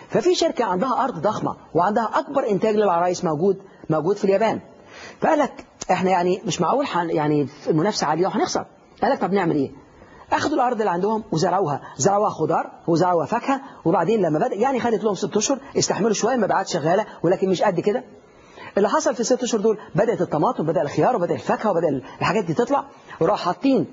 ففي شركة عندها أرض ضخمة وعندها أكبر إنتاج للعرايس موجود موجود في اليابان. فقال لك إحنا يعني مش معقول يعني المنافسة عالية وهنخسر. قال لك طب نعمل إيه؟ أخذوا الأرض اللي عندهم وزرعوها. زرعوها خضار وزرعوها فاكهة وبعدين لما بدا يعني خدت لهم ست أشهر استحملوا شوية المبيعات شغالة ولكن مش قد كده. اللي حصل في الست أشهر دول بدأت الطماطم بدأ الخيار وبدأ الفاكهة وبدأ الحاجات دي تطلع. وراح حاطين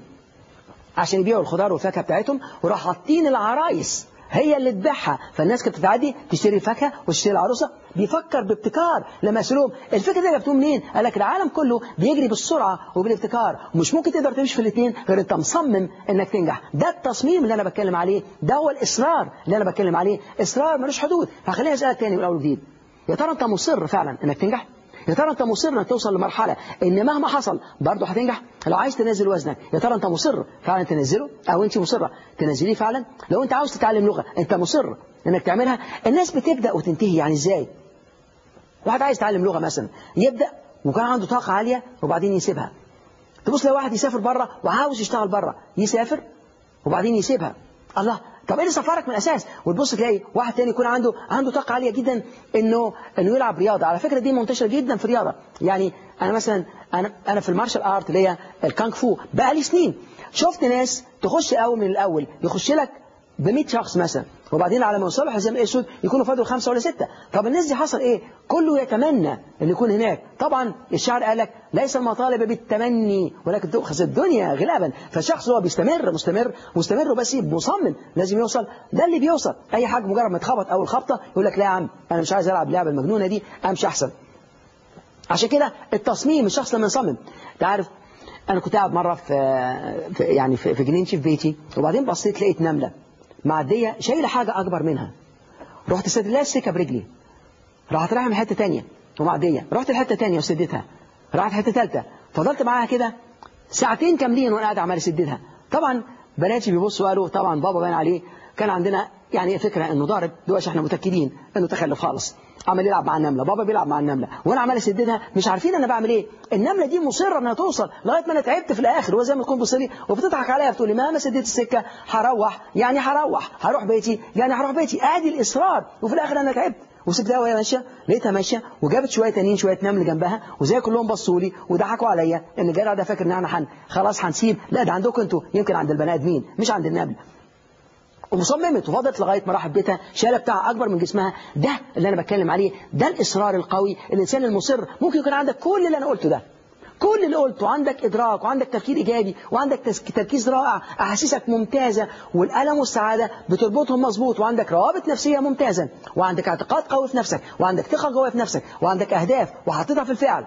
عشان يبيعوا الخضار والفاكهة بتاعتهم وراح حاطين العرايس هي اللي تبيعها. فالناس كانت بتعدي تشتري الفاكهة وتشتري العروسة. بيفكر بابتكار لما يسالوهم الفكرة دي جبتوه منين؟ قال لك العالم كله بيجري بالسرعة وبالابتكار ومش ممكن تقدر تمشي في الاثنين غير انت مصمم انك تنجح. ده التصميم اللي أنا بتكلم عليه. ده هو الإصرار اللي أنا بتكلم عليه. إصرار ملوش حدود. فخليني أسألك تاني من أول وجديد. يا ترى انت مصر فعلا انك تنجح؟ يا ترى انت مصر انك توصل لمرحلة ان مهما حصل برضه هتنجح؟ لو عايز تنزل وزنك يا ترى انت مصر فعلا تنزله؟ أو انت مصرة تنزليه فعلا؟ لو انت عاوز تتعلم لغة انت مصر انك تعملها. الناس بتبدأ وتنتهي يعني إزاي؟ واحد عايز يتعلم لغة مثلا يبدأ وكان عنده طاقة عالية وبعدين يسيبها. تبص لو واحد يسافر بره وعاوز يشتغل بره يسافر وبعدين يسيبها. الله طب إيه اللي سفرك من الأساس؟ وتبص تلاقي واحد تاني يكون عنده عنده طاقة عالية جدا انه إنه يلعب رياضة. على فكرة دي منتشرة جدا في الرياضة. يعني أنا مثلا أنا أنا في ال martial art اللي هي الكونغ فو بقى لي سنين. شفت ناس تخش أول من الأول يخش لك ب 100 شخص مثلا. وبعدين على ما يوصلوا حزام الاسود يكونوا فاضل خمسة ولا ستة. طب الناس دي حصل إيه؟ كله يتمنى إن يكون هناك. طبعا الشعر قال لك ليس المطالب بالتمني ولكن تؤخذ الدنيا غلابا. فالشخص هو بيستمر مستمر مستمر بس مصمم. لازم يوصل. ده اللي بيوصل. أي حاجة مجرد ما تخبط أول خبطة يقول لك لا يا عم أنا مش عايز ألعب اللعبة المجنونة دي أمشي أحسن. عشان كده التصميم الشخص لما يصمم. أنت عارف أنا كنت قاعد مرة في, يعني في جنينتي في بيتي وبعدين بصيت لقيت نملة. معديه شايلة حاجة أكبر منها. رحت سد لها السكة برجلي. راحت رايحة من حتة ثانية ومعديه رحت لحتة ثانية وسدتها راحت حتة ثالثه فضلت معاها كده ساعتين كاملين وأنا قاعد عمال أسددها. طبعا بناتي بيبصوا قالوا طبعا بابا باين عليه. كان عندنا يعني فكرة إنه ضارب دلوقتي إحنا متأكدين إنه تخلف خالص. عمال يلعب مع النملة بابا بيلعب مع النملة وأنا عمال اسددها مش عارفين أنا بعمل إيه؟ النملة دي مصرة إنها توصل لغاية ما أنا تعبت في الآخر وزي ما تكون بصلي وبتضحك عليا بتقول لي مهما سديت السكة هروح يعني هروح هروح بيتي يعني هروح بيتي أدي الإصرار. وفي الآخر أنا تعبت وسبتها وهي ماشية لقيتها ماشية وجابت شوية تانيين شوية نمل جنبها وزي كلهم بصوا لي وضحكوا عليا إن الجدع ده فاكر إن إحنا حن خلاص هنسيب لا ده عندكم أنتوا يمكن عند البني آدمين مش عند النمل. ومصممت وفضلت لغاية ما راحت بيتها شاله بتاعها أكبر من جسمها. ده اللي أنا بتكلم عليه ده الإصرار القوي الإنسان المصر. ممكن يكون عندك كل اللي أنا قلته ده. كل اللي قلته عندك إدراك وعندك تفكير إيجابي وعندك تركيز رائع أحاسيسك ممتازة والألم والسعادة بتربطهم مظبوط. وعندك روابط نفسية ممتازة وعندك اعتقاد قوي في نفسك وعندك ثقة قوية في نفسك وعندك أهداف وحطيتها في الفعل.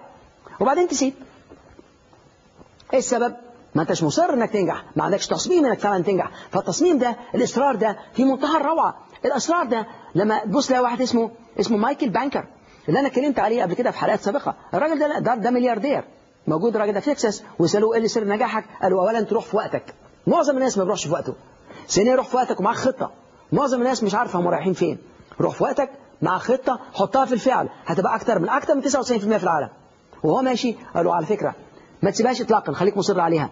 وبعدين تسيب. إيه السبب؟ ما انتش مصر انك تنجح ما عندكش تصميم انك فعلا تنجح. فالتصميم ده الإصرار ده في منتهى الروعة. الإصرار ده لما تبص لواحد واحد اسمه اسمه مايكل بانكر اللي أنا اتكلمت عليه قبل كده في حلقات سابقة. الراجل ده ده, ده ملياردير. موجود الراجل ده في تكساس. وسألوه إيه اللي سر نجاحك؟ قالوا اولا تروح في وقتك. معظم الناس ما بيروحش في وقته. ثانيا روح في وقتك ومعاك خطة. معظم الناس مش عارفة هم رايحين فين. روح في وقتك مع خطة حطها في الفعل. هتبقى أكتر من أكتر من 99% في العالم. وهو ماشي قالوا على فكرة ما تسيبهاش اطلاقا خليك مصر عليها.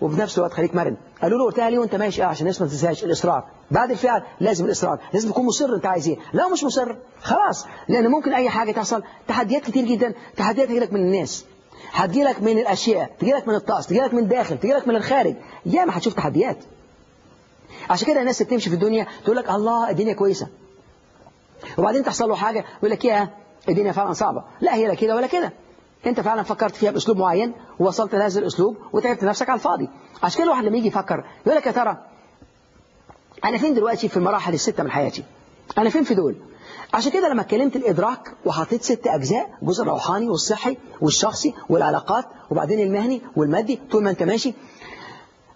وفي نفس الوقت خليك مرن. قالوا له قلتها ليه وانت ماشي؟ آه عشان الناس ما تنساش الاصرار بعد الفعل لازم الاصرار لازم تكون مصر انت عايز إيه؟ لا مش مصر. خلاص. لأن ممكن أي حاجة تحصل تحديات كتير جدا. تحديات تجيلك من الناس. هتجيلك من الأشياء. تجيلك من الطقس. تجيلك من الداخل. تجيلك من الخارج. ياما هتشوف تحديات. عشان كده الناس اللي بتمشي في الدنيا تقول لك الله الدنيا كويسة. وبعدين تحصل له حاجة يقول لك يا الدنيا فعلا صعبة. لا هي لا كده ولا كده. انت فعلا فكرت فيها بأسلوب معين ووصلت لهذا الأسلوب وتعبت نفسك على الفاضي. عشان كده الواحد لما يجي يفكر يقول لك يا ترى أنا فين دلوقتي في المراحل الستة من حياتي؟ أنا فين في دول؟ عشان كده لما اتكلمت الإدراك وحطيت ست أجزاء الجزء الروحاني والصحي والشخصي والعلاقات وبعدين المهني والمادي طول ما أنت ماشي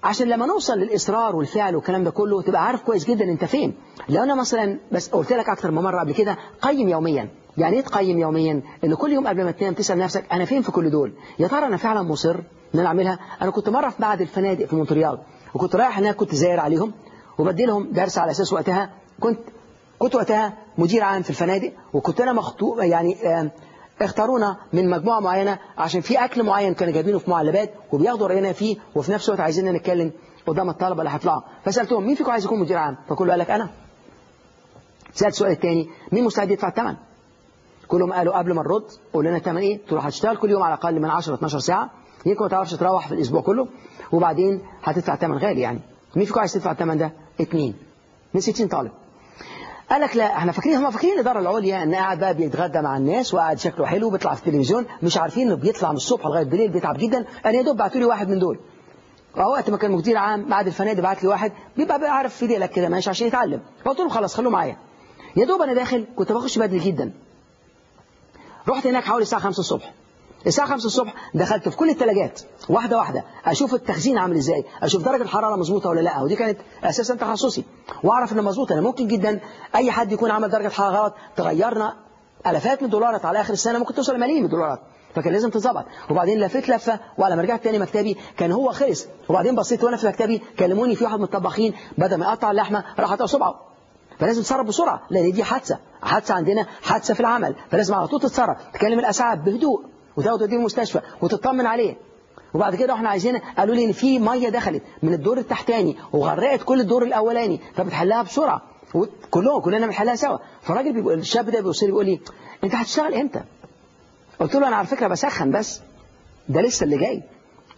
عشان لما نوصل للإصرار والفعل والكلام ده كله تبقى عارف كويس جدا أنت فين. لو أنا مثلا بس قلت لك أكتر من مرة قبل كده قيم يوميا. يعني إيه تقيم يوميا؟ ان كل يوم قبل ما تنام تسأل نفسك أنا فين في كل دول؟ يا ترى أنا فعلا مصر إن أنا أعملها؟ أنا كنت مرة في بعض الفنادق في مونتريال وكنت رايح هناك كنت زاير عليهم وبدي لهم درس على أساس وقتها. كنت كنت وقتها مدير عام في الفنادق وكنت أنا مخطوب يعني اختارونا من مجموعة معينة عشان في أكل معين كانوا جايبينه في معلبات وبياخدوا رأينا فيه وفي نفس الوقت عايزين نتكلم قدام الطلبة اللي هيطلعوا. فسألتهم مين فيكم عايز يكون مدير عام؟ فكله قال لك أنا. سألت السؤال الثاني مين مستعد يدفع الثمن? كلهم قالوا قبل ما نرد قول لنا الثمن إيه؟ تروح هتشتغل كل يوم على الأقل من 10 12 ساعة. يمكن ما تعرفش تروح في الأسبوع كله وبعدين هتدفع ثمن غالي يعني. مين فيكم عايز تدفع الثمن ده؟ اثنين من 60 طالب. قال لك لا إحنا فاكرين هم فاكرين الاداره العليا ان قاعد بقى بيتغدى مع الناس وقاعد شكله حلو وبيطلع في التلفزيون مش عارفين إنه بيطلع من الصبح لغاية بالليل بيتعب جدا. أنا يا دوب بعتوا لي واحد من دول. وقت ما كان مدير عام بعد الفنادق بعت لي واحد بيبقى بقى عارف في ديلك كده ماشي عشان يتعلم. فقلت له خلاص خلوه معايا. يا دوب أنا داخل كنت بخش بدري جدا. رحت هناك حوالي الساعة 5 الصبح. الساعة 5 الصبح دخلت في كل الثلاجات واحدة واحدة. أشوف التخزين عامل إزاي؟ أشوف درجة الحرارة مظبوطة ولا لأ؟ ودي كانت أساسا تخصصي. وأعرف إنه مظبوطة. أنا ممكن جدا أي حد يكون عمل درجة حرارة غلط تغيرنا ألفات من الدولارات على آخر السنة ممكن توصل لملايين من الدولارات فكان لازم تتظبط. وبعدين لفيت لفة وعلى ما رجعت تاني مكتبي كان هو خلص. وبعدين بصيت وأنا في مكتبي كلموني في واحد من الطباخين بدل ما يقطع اللحمة راح قطع صبعه. فلازم تتصرف بسرعة لأن دي حادثة. حادثة عندنا حادثة في العمل. فلازم على طول تتصرف. تكلم الأسعاف بهدوء. وتاخده توديه المستشفى وتطمن عليه. وبعد كده إحنا عايزين قالوا لي إن في مية دخلت من الدور التحتاني وغرقت كل الدور الأولاني فبتحلها بسرعة. وكلهم كلنا بنحلها سوا. فالراجل بيقول الشاب ده بيوصل لي بيقول لي أنت هتشتغل إمتى؟ قلت له أنا على فكرة بسخن بس. ده لسه اللي جاي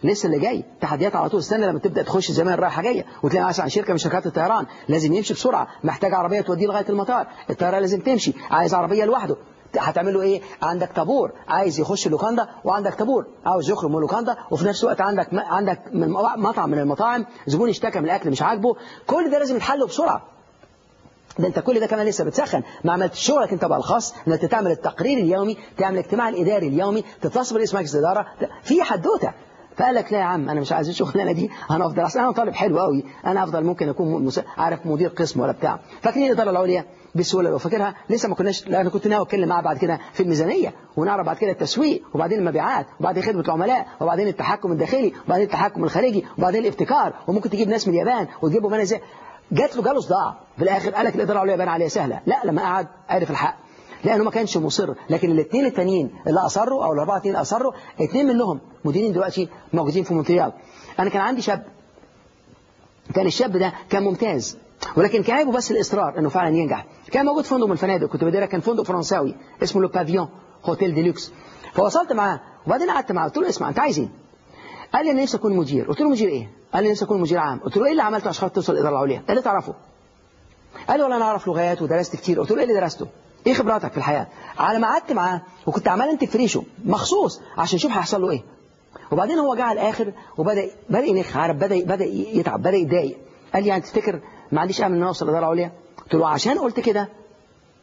لسه اللي جاي. تحديات على طول. استنى لما تبدأ تخش زمان رايحة جاية وتلاقي مثلا شركة من شركات الطيران لازم يمشي بسرعة محتاج عربية توديه لغاية المطار. الطيارة لازم تمشي عايز عربية لوحده. هتعمل له إيه؟ عندك طابور عايز يخش لوكاندا وعندك طابور عاوز يخرج من لوكاندا وفي نفس الوقت عندك عندك من مطعم من المطاعم زبون اشتكى من الأكل مش عاجبه كل ده لازم يتحل بسرعة. ده انت كل ده كمان لسه بتسخن ما عملتش شغلك انت بقى الخاص انك تعمل التقرير اليومي تعمل الاجتماع الإداري اليومي تتصل برئيس مجلس الاداره في حدوتة. فقال لك لا يا عم أنا مش عايز الشغلانة دي أنا أفضل أصل أنا طالب حلو قوي أنا أفضل ممكن أكون عارف مدير قسم ولا بتاع. فاكرين الاداره العليا؟ بسهولة لو فاكرها. لسه ما كناش لا أنا كنت ناوي أتكلم معاه بعد كده في الميزانية ونعرف بعد كده التسويق وبعدين المبيعات وبعدين خدمة العملاء وبعدين التحكم الداخلي وبعدين التحكم الخارجي وبعدين الابتكار وممكن تجيب ناس من اليابان وتجيبهم من إزاي؟ جات له جاله صداع في الآخر قال لك الإدارة العليا بان عليها سهلة. لا لما قعد عرف الحق. لأنه ما كانش مصر. لكن الاثنين التانيين اللي أصروا أو الأربعة اثنين أصروا اثنين منهم مديرين دلوقتي موجودين في مونتريال. أنا كان عندي شاب. كان الشاب ده كان ممتاز ولكن كان عيبه بس الإصرار إنه فعلا ينجح. كان موجود فندق من الفنادق كنت بديرها كان فندق فرنساوي اسمه Le Pavillon Hotel Deluxe فوصلت معاه وبعدين قعدت معاه قلت له اسمع أنت عايز إيه؟ قال لي أنا نفسي أكون مدير. قلت له مدير إيه؟ قال لي نفسي أكون مدير عام. قلت له إيه اللي عملته عشان توصل الإدارة العليا؟ قال لي تعرفه. قال لي والله أنا أعرف لغات ودرست كتير. قلت له إيه اللي درسته؟ إيه خبراتك في الحياة؟ على ما قعدت معاه وكنت عمال أنتج في ريشه مخصوص عشان أشوف هيحصل له إيه. وبعدين هو جه على الآخر وبدا بدأ ينخ عارف؟ بدا بدأ يتعب بدأ يتضايق قال لي يعني تفتكر ما عنديش أمل إن أنا أوصل لإدارة عليا؟ قلت له عشان قلت كده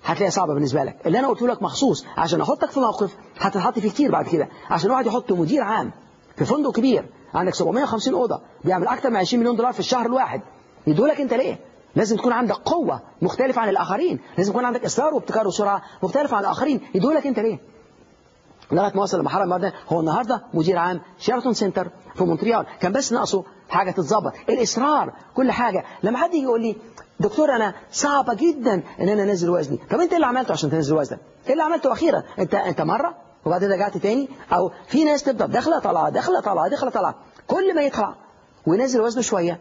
هتلاقيها صعبة بالنسبة لك. اللي أنا قلته لك مخصوص عشان أحطك في موقف هتتحط فيه كتير بعد كده. عشان واحد يحط مدير عام في فندق كبير عندك 750 أوضة بيعمل أكتر من 20 مليون دولار في الشهر الواحد. يدولك أنت ليه؟ لازم تكون عندك قوة مختلفة عن الآخرين. لازم يكون عندك إصرار وابتكار وسرعة مختلفة عن الآخرين. يدولك أنت ليه؟ لغاية ما وصل لمرحلة النهارده هو النهارده مدير عام Sheraton Centre في مونتريال. كان بس ناقصه حاجة تتظبط. الإصرار كل حاجة. لما حد يجي يقول لي دكتور أنا صعبة جدا إن أنا أنزل وزني. طب أنت إيه اللي عملته عشان تنزل وزنك إيه اللي عملته أخيرا؟ أنت أنت مرة وبعدين رجعت تاني؟ أو في ناس تفضل داخلة طالعه داخلة طالعه داخلة طالعه كل ما يطلع وينزل وزنه شوية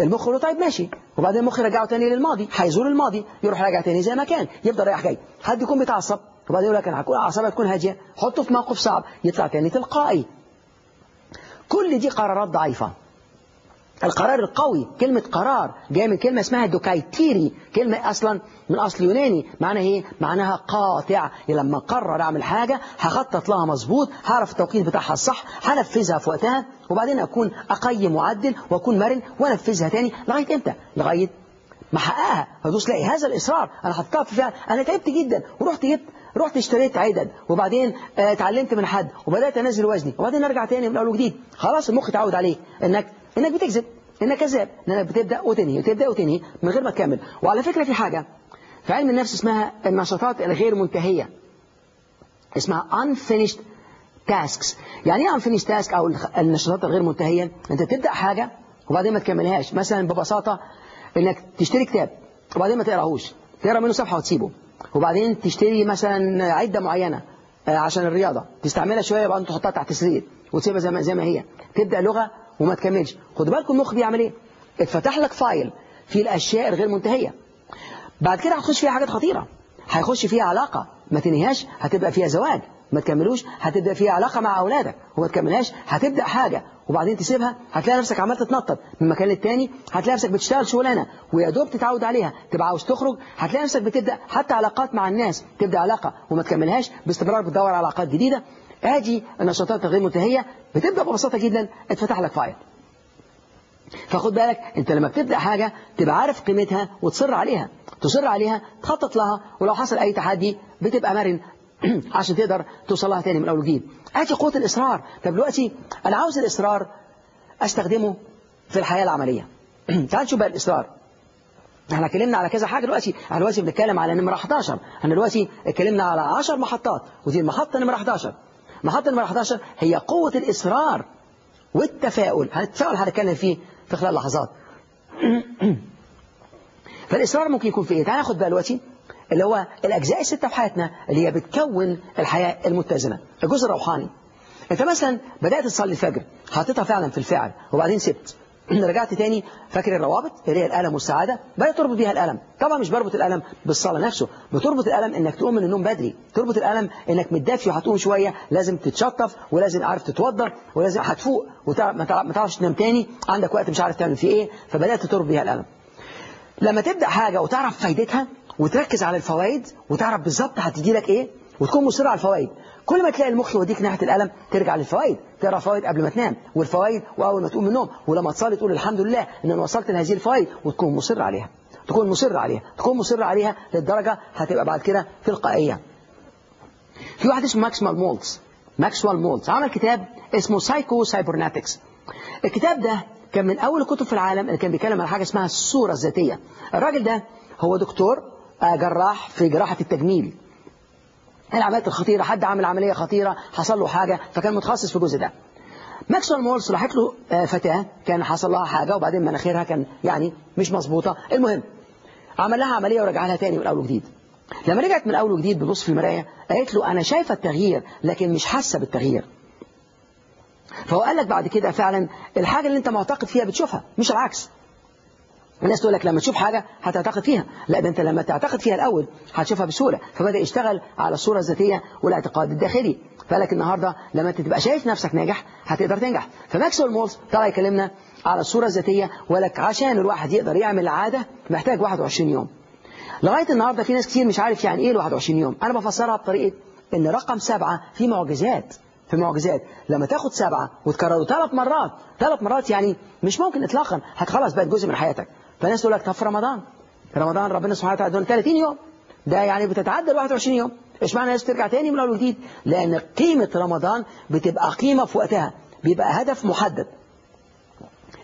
المخ يقول له طيب ماشي. وبعدين المخ يرجعه تاني للماضي. هيزور الماضي. يروح راجع تاني زي ما كان. يفضل رايح جاي. حد يكون بيتعصب. وبعدين يقول لك أنا هكون اعصابها تكون هادية. حطه في موقف صعب. يطلع تاني تلقائي. كل دي قرارات ضعيفة. القرار القوي. كلمة قرار. جاية من كلمة اسمها دوكايتيري. كلمة أصلا من أصل يوناني. معناها إيه؟ معناها قاطع. لما قرر أعمل حاجة هخطط لها مظبوط هعرف التوقيت بتاعها الصح هنفذها في وقتها وبعدين أكون أقيم وأعدل وأكون مرن وأنفذها تاني لغاية إمتى؟ لغاية ما أحققها. فدوس تلاقي هذا الإصرار. أنا حطيتها في فعل أنا تعبت جدا. ورحت جبت رحت اشتريت عدد. وبعدين آه، اتعلمت من حد. وبدأت أنزل وزني. وبعدين أرجع تاني من أول وجديد. خلاص المخ اتعود عليه إنك إنك بتكذب. إنك كذاب. إنك بتبدأ وتنهي. وتبدأ وتنهي من غير ما تكمل. وعلى فكرة في حاجة. في علم النفس اسمها النشاطات الغير منتهية. اسمها unfinished tasks. يعني إيه unfinished task أو النشاطات الغير منتهية؟ أنت تبدأ حاجة وبعدين ما تكملهاش. مثلا ببساطة إنك تشتري كتاب وبعدين ما تقراهوش. تقرأ منه صفحة وتسيبه. وبعدين تشتري مثلا عدة معينة آه، عشان الرياضة. تستعملها شوية وبعدين تحطها تحت السرير وتسيبها زي ما, زي ما هي. تبدأ لغة وما تكملش. خد بالكم المخ بيعمل إيه؟ اتفتح لك فايل فيه الأشياء الغير منتهية. بعد كده هتخش فيها حاجات خطيرة. هيخش فيها علاقة. ما تنهيهاش هتبقى فيها زواج. ما تكملوش هتبدأ فيها علاقة مع أولادك. وما تكملهاش هتبدأ حاجة. وبعدين تسيبها هتلاقي نفسك عمال تتنطط من مكان للتاني هتلاقي نفسك بتشتغل شغلانة. ويا دوب تتعود عليها. تبقى عاوز تخرج هتلاقي نفسك بتبدأ حتى علاقات مع الناس. تبدأ علاقة وما تكملهاش باستمرار بتدور على علاقات جديدة. آدي النشاطات الغير منتهية. بتبدأ ببساطة جدا. اتفتح لك فايل. فخد بالك انت لما بتبدأ حاجة تبقى عارف قيمتها وتصر عليها. تصر عليها تخطط لها ولو حصل أي تحدي بتبقى مرن عشان تقدر توصل لها تاني من أول وجديد. ادي قوة الإصرار. طب دلوقتي أنا عاوز الإصرار أستخدمه في الحياة العملية. تعال نشوف بقى الإصرار. إحنا اتكلمنا على كذا حاجة دلوقتي. إحنا دلوقتي بنتكلم على نمرة 11 إحنا دلوقتي اتكلمنا على 10 محطات ودي المحطه نمرة 11 محطة نمرة 11 هي قوة الإصرار والتفاؤل. التفاؤل هنتكلم فيه في خلال لحظات. فالإصرار ممكن يكون في إيه؟ تعال ناخد بقى دلوقتي اللي هو الأجزاء الستة في حياتنا اللي هي بتكون الحياة المتزنة. الجزء الروحاني. أنت مثلا بدأت تصلي الفجر حطيتها فعلا في الفعل وبعدين سبت. رجعت تاني فاكر الروابط؟ اللي هي الألم والسعادة. بدأت تربط بيها الألم. طبعا مش بربط الألم بالصلاة نفسه بتربط الألم إنك تقوم من النوم بدري. تربط الألم إنك متدافي وهتقوم شوية لازم تتشطف ولازم عارف تتوضى ولازم هتفوق وما تعرفش تنام تاني. عندك وقت مش عارف تعمل فيه إيه. فبدأت تربط بيها الألم. لما تبدأ حاجة وتعرف فايدتها وتركز على الفوائد وتعرف بالظبط هتجي لك إيه وتكون مصر على الفوائد. كل ما تلاقي المخ يوديك ناحية الألم ترجع للفوائد. تقرأ فوائد قبل ما تنام والفوائد وأول ما تقوم من النوم. ولما تصلي تقول الحمد لله إن أنا وصلت لهذه الفوائد وتكون مصر عليها. تكون مصر عليها. تكون مصر عليها للدرجة هتبقى بعد كده تلقائية. في واحد اسمه ماكسويل مالتز ماكسويل مالتز عمل كتاب اسمه Psycho-Cybernetics الكتاب ده كان من أول الكتب في العالم اللي كان بيتكلم على حاجة اسمها الصورة الذاتية. الراجل ده هو دكتور جراح في جراحة التجميل. العمليات الخطيرة حد عمل عملية خطيرة حصل له حاجة فكان متخصص في الجزء ده. ماكسويل مولس راحت له فتاة كان حصل لها حاجة وبعدين مناخيرها كان يعني مش مظبوطة. المهم عمل لها عملية ورجع لها تاني من أول وجديد. لما رجعت من أول وجديد ببص في المراية قالت له أنا شايفة التغيير لكن مش حاسة بالتغيير. فهو قال لك بعد كده فعلا الحاجة اللي أنت معتقد فيها بتشوفها مش العكس. الناس تقول لك لما تشوف حاجة هتعتقد فيها. لا ده أنت لما تعتقد فيها الأول هتشوفها بسهولة. فبدأ يشتغل على الصورة الذاتية والاعتقاد الداخلي. فلك النهاردة لما أنت تبقى شايف نفسك ناجح هتقدر تنجح. فماكسويل مولز طلع يكلمنا على الصورة الذاتية ولك عشان الواحد يقدر يعمل عادة محتاج 21 يوم. لغاية النهاردة في ناس كتير مش عارف يعني إيه ال 21 يوم. أنا بفسرها بطريقة إن رقم سبعة في معجزات. في المعجزات. لما تاخد سبعة وتكرره ثلاث مرات ثلاث مرات يعني مش ممكن اطلاقا. هتخلص بقت جزء من حياتك. فالناس تقول لك طب في رمضان؟ في رمضان ربنا سبحانه وتعالى ادونا 30 يوم. ده يعني بتتعدى ال 21 يوم. إيش معنى الناس ترجع تاني من أول وجديد؟ لأن قيمة رمضان بتبقى قيمة في وقتها. بيبقى هدف محدد.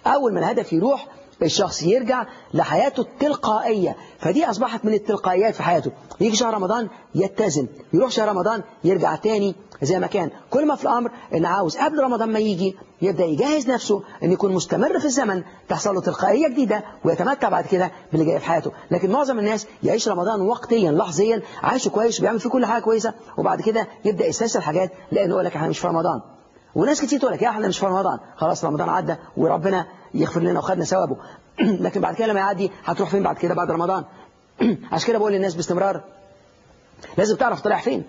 أول ما الهدف يروح الشخص يرجع لحياته التلقائية. فدي أصبحت من التلقائيات في حياته. يجي شهر رمضان يتزن. يروح شهر رمضان يرجع تاني زي ما كان. كل ما في الأمر إن عاوز قبل رمضان ما يجي يبدأ يجهز نفسه إن يكون مستمر في الزمن تحصل له تلقائية جديدة ويتمتع بعد كده باللي جاي في حياته. لكن معظم الناس يعيش رمضان وقتيا لحظيا عايشه كويس وبيعمل فيه كل حاجة كويسة وبعد كده يبدأ يستسهل حاجات لأنه يقول لك إحنا مش في رمضان. وناس كتير تقول لك يا إحنا مش في رمضان. خلاص رمضان عدى وربنا يغفر لنا وخدنا ثوابه. لكن بعد كده لما يعدي هتروح فين بعد كده بعد رمضان؟ عشان كده بقول للناس باستمرار. لازم تعرف طلع فين.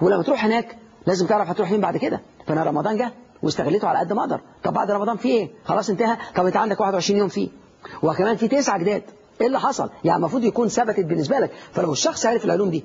ولما تروح هناك لازم تعرف هتروح فين بعد كده. فأنا رمضان جه واستغليته على قد ما أقدر. طب بعد رمضان في إيه؟ خلاص انتهى. طب انت عندك 21 يوم فيه. وكمان في تسعة جداد. إيه اللي حصل؟ يعني المفروض يكون ثبتت بالنسبة لك. فلو الشخص عارف العلوم دي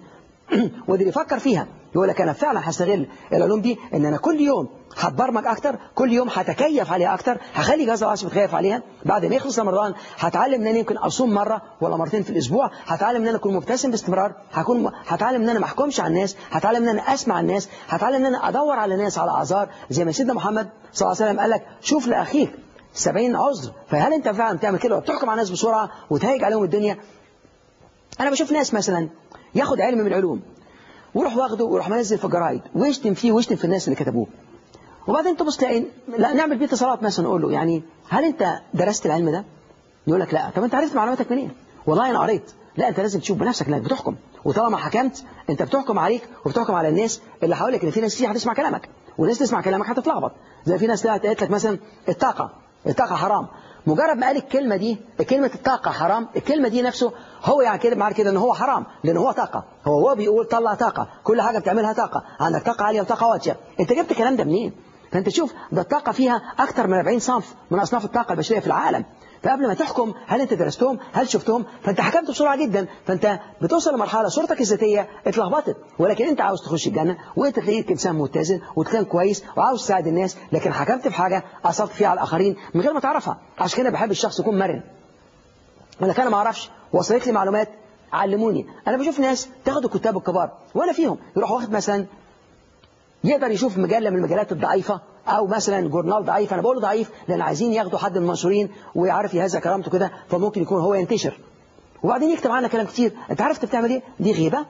وقدر يفكر فيها يقول لك أنا فعلا هستغل العلوم دي إن أنا كل يوم هتبرمج أكتر كل يوم هتكيف عليها أكتر هخلي جهاز العصب يتكيف عليها. بعد ما يخلص رمضان هتعلم إن أنا يمكن أصوم مرة ولا مرتين في الأسبوع هتعلم إن أنا أكون مبتسم باستمرار هكون هتعلم إن أنا ما أحكمش على الناس هتعلم إن أنا أسمع الناس هتعلم إن أنا أدور على الناس على اعذار زي ما سيدنا محمد صلى الله عليه وسلم قال لك شوف لأخيك 70 عذر فهل أنت فعلا بتعمل كده وبتحكم على الناس بسرعة وتهيج عليهم الدنيا؟ أنا بشوف ناس مثلا ياخد علم من العلوم ويروح واخده ويروح منزل في الجرايد ويشتم فيه ويشتم في الناس اللي كتبوه. وبعدين تبص تلاقي لا نعمل بيه اتصالات مثلا نقول له يعني هل أنت درست العلم ده؟ يقول لك لا. طب أنت عرفت معلوماتك منين؟ والله أنا قريت. لا أنت لازم تشوف بنفسك إنك بتحكم. وطالما حكمت أنت بتحكم عليك وبتحكم على الناس اللي حواليك إن في ناس كتير هتسمع كلامك. وناس تسمع كلامك هتتلخبط زي في ناس قالت لك مثلا الطاقة. الطاقة حرام. مجرد ما قال الكلمة دي كلمة الطاقة حرام الكلمة دي نفسه هو يعني كده معنى كده إن هو حرام لأن هو طاقة هو هو بيقول طلع طاقة كل حاجة بتعملها طاقة عندك طاقة عالية وطاقة واطية أنت جبت الكلام ده منين؟ فأنت شوف ده الطاقة فيها أكتر من 40 صنف من أصناف الطاقة البشرية في العالم. فقبل ما تحكم هل انت درستهم؟ هل شفتهم؟ فانت حكمت بسرعة جدا فانت بتوصل لمرحلة صورتك الذاتية اتلخبطت. ولكن انت عاوز تخش الجنة وانت تلاقيك إنسان متزن وتكون كويس وعاوز تساعد الناس لكن حكمت في حاجة اثرت فيها على الآخرين من غير ما تعرفها. عشان كده بحب الشخص يكون مرن. ولكن أنا ما أعرفش وصلت لي معلومات علموني. أنا بشوف ناس تاخد الكتاب الكبار وأنا فيهم يروح واخد مثلا يقدر يشوف مجلة من المجلات الضعيفة أو مثلا جورنال ضعيف أنا بقوله ضعيف لأن عايزين ياخدوا حد من المنشورين ويعرف يهزأ كرامته كده فممكن يكون هو ينتشر. وبعدين يكتب عنه كلام كتير. أنت عرفت بتعمل إيه؟ دي غيبة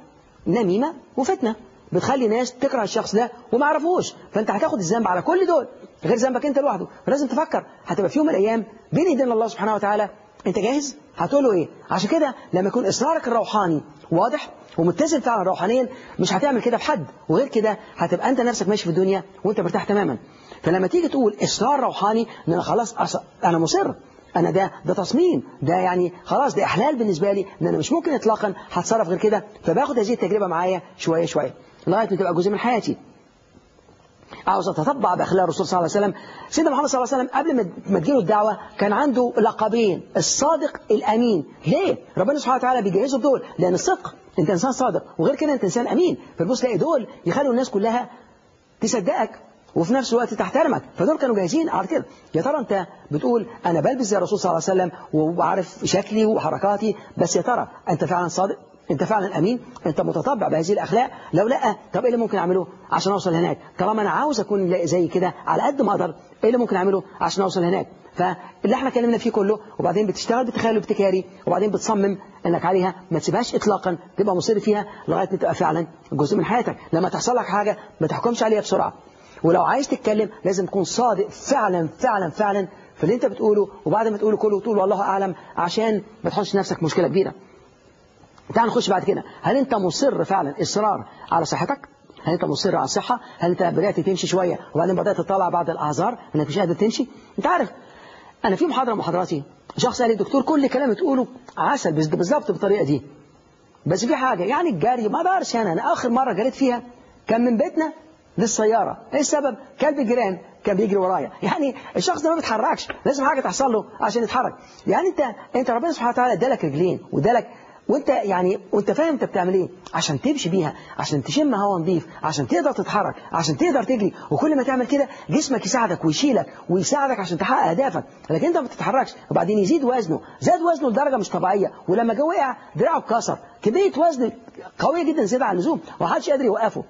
نميمة وفتنة بتخلي ناس تكره الشخص ده وما يعرفوش. فأنت هتاخد الذنب على كل دول غير ذنبك أنت لوحده. فلازم تفكر هتبقى في يوم من الأيام بين إيدين الله سبحانه وتعالى. أنت جاهز؟ هتقول له إيه؟ عشان كده لما يكون إصرارك الروحاني واضح ومتزن فعلا روحانيا مش هتعمل كده بحد. وغير كده هتبقى أنت نفسك ماشي في الدنيا وأنت مرتاح تماما. فلما تيجي تقول إصرار روحاني ان أنا خلاص أص... أنا مصر. أنا ده ده تصميم. ده يعني خلاص ده إحلال بالنسبة لي إن أنا مش ممكن اطلاقا هتصرف غير كده. فباخد هذه التجربة معايا شوية شوية لغاية ما تبقى جزء من حياتي. عاوز اتطبع بأخلاق الرسول صلى الله عليه وسلم. سيدنا محمد صلى الله عليه وسلم قبل ما تجيله الدعوة كان عنده لقبين. الصادق الأمين. ليه؟ ربنا سبحانه وتعالى بيجهزه بدول. لأن الصدق أنت إنسان صادق. وغير كده أنت إنسان أمين. فتبص تلاقي دول يخلوا الناس كلها تصدقك. وفي نفس الوقت تحترمك فدول كانوا جاهزين على كده. يا ترى أنت بتقول أنا بلبس زي الرسول صلى الله عليه وسلم وعارف شكلي وحركاتي بس يا ترى أنت فعلا صادق؟ أنت فعلا أمين؟ أنت متطبع بهذه الأخلاق؟ لو لا طب إيه اللي ممكن أعمله عشان أوصل هناك؟ طالما أنا عاوز أكون زي كده على قد ما أقدر إيه اللي ممكن أعمله عشان أوصل هناك؟ فاللي إحنا اتكلمنا فيه كله وبعدين بتشتغل بتخيل ابتكاري وبعدين بتصمم إنك عليها ما تسيبهاش اطلاقا تبقى مصر فيها لغاية ما تبقى فعلا جزء من حياتك. لما تحصل لك حاجة ما تحكمش عليها بسرعة. ولو عايز تتكلم لازم تكون صادق فعلا فعلا فعلا في اللي انت بتقوله. وبعد ما تقوله كله تقول والله أعلم عشان ما تحطش نفسك مشكلة كبيرة. تعال نخش بعد كده. هل انت مصر فعلا إصرار على صحتك؟ هل انت مصر على الصحة؟ هل انت بدأت تمشي شوية وبعدين بدأت تطلع بعض الأعذار انك مش قادر تمشي؟ انت عارف أنا في محاضرة محاضراتي شخص قال لي دكتور كل كلام تقوله عسل بالظبط بالطريقة دي. بس في حاجة يعني الجري ما أقدرش أنا. أنا آخر مرة جريت فيها كان من بيتنا للسيارة. إيه السبب؟ كلب الجيران كان بيجري ورايا. يعني الشخص ده ما بيتحركش. لازم حاجة تحصل له عشان يتحرك. يعني انت أنت ربنا سبحانه وتعالى ادالك رجلين وادالك وأنت يعني وأنت فاهم أنت بتعمل إيه. عشان تمشي بيها عشان تشم هواء نظيف عشان تقدر تتحرك عشان تقدر تجري. وكل ما تعمل كده جسمك يساعدك ويشيلك ويساعدك عشان تحقق أهدافك. لكن أنت ما بتتحركش. وبعدين يزيد وزنه. زاد وزنه لدرجة مش طبيعية. ولما جه وقع دراعه اتكسر. كمية وزن قوية جدا زيادة عن اللزوم. ومحدش قادر يوقفه.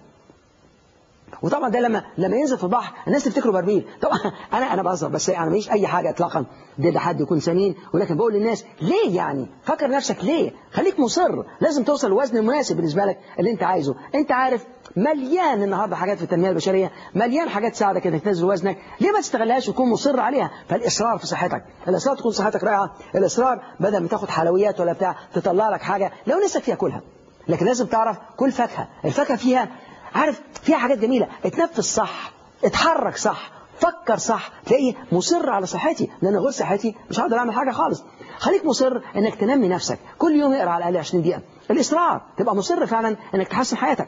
وطبعا ده لما لما ينزل في البحر الناس تفتكره برميل. طبعا أنا أنا بهزر بس أنا ماليش أي حاجة اطلاقا. ضد حد يكون سمين ولكن بقول للناس ليه يعني؟ فكر نفسك ليه؟ خليك مصر. لازم توصل الوزن المناسب بالنسبة لك اللي أنت عايزه. أنت عارف مليان النهارده حاجات في التنمية البشرية مليان حاجات تساعدك إنك تنزل وزنك. ليه ما تستغلهاش وتكون مصر عليها؟ فالإصرار في صحتك. الإصرار تكون صحتك رائعة. الإصرار بدل ما تاخد حلويات ولا بتاع تطلع لك حاجة. لو نفسك فيها كلها. لكن لازم تعرف كل فاكهة. الفاكهة فيها عارف فيها حاجات جميلة. اتنفس صح اتحرك صح فكر صح تلاقي مصر على صحتي. لأن غير صحتي مش هقدر أعمل حاجة خالص. خليك مصر إنك تنمي نفسك. كل يوم اقرأ على الأقل 20 دقيقة. الإصرار تبقى مصر فعلا إنك تحسن حياتك.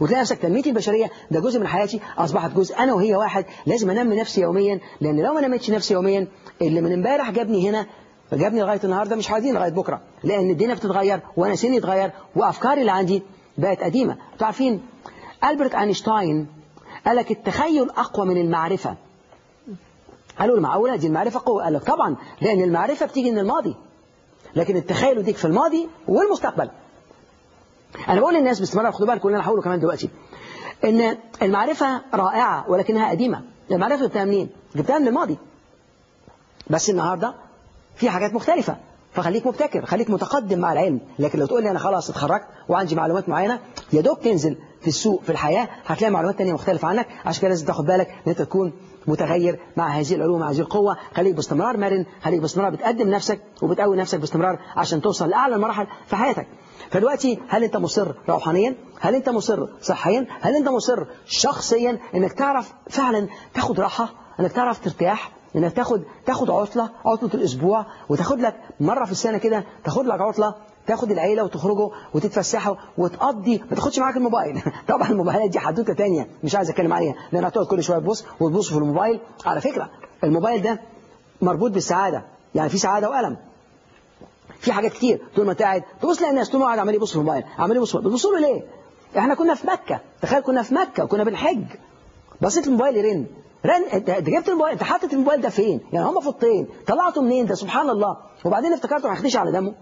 وتلاقي نفسك تنميتي البشرية ده جزء من حياتي أصبحت جزء. أنا وهي واحد لازم أنمي نفسي يوميا. لأن لو ما نميتش نفسي يوميا اللي من امبارح جابني هنا جابني لغاية النهاردة مش هيديني لغاية بكرة. لأن الدنيا بتتغير وأنا سني اتغير وأفكاري اللي عندي بقت قديمة. تعرفين ألبرت أينشتاين قال لك التخيل أقوى من المعرفة. قالوا المعقولة دي المعرفة قوة. قال لك طبعا لأن المعرفة بتيجي من الماضي. لكن التخيل يديك في الماضي والمستقبل. أنا بقول للناس باستمرار خدوا بالكم اللي أنا هقوله كمان دلوقتي. إن المعرفة رائعة ولكنها قديمة. المعرفة جبتها منين؟ جبتها من الماضي. بس النهاردة في حاجات مختلفة. فخليك مبتكر خليك متقدم مع العلم. لكن لو تقول لي أنا خلاص اتخرجت وعندي معلومات معينة يا دوب تنزل في السوق في الحياة هتلاقي معلومات تانية مختلفة عنك. عشان كده لازم تاخد بالك إن أنت تكون متغير مع هذه العلوم مع هذه القوة. خليك باستمرار مرن خليك باستمرار بتقدم نفسك وبتقوي نفسك باستمرار عشان توصل لأعلى المراحل في حياتك. فدلوقتي هل أنت مصر روحانيا؟ هل أنت مصر صحيا؟ هل أنت مصر شخصيا إنك تعرف فعلا تاخد راحة إنك تعرف ترتاح؟ إنك تاخد تاخد عطلة عطلة الأسبوع وتاخد لك مرة في السنة كده تاخد لك عطلة تاخد العيلة وتخرجوا وتتفسحوا وتقضي ما تاخدش معاك الموبايل. طبعا الموبايلات دي حدوتة تانية مش عايز أتكلم عليها لأن هتقعد كل شوية تبص وتبص في الموبايل. على فكرة الموبايل ده مربوط بالسعادة. يعني في سعادة وألم. في حاجات كتير. طول ما أنت قاعد تبص تلاقي الناس طول ما قاعد عمال يبص في الموبايل. عمال يبص بتبصوا له ليه؟ إحنا كنا في مكة. تخيل كنا في مكة وكنا بنحج بصيت الموبايل يرن. رن انت جبت الموبايل انت حاطط الموبايل ده فين؟ يعني هم في الطين. طلعته منين ده؟ سبحان الله. وبعدين افتكرته هيخدش على دمه.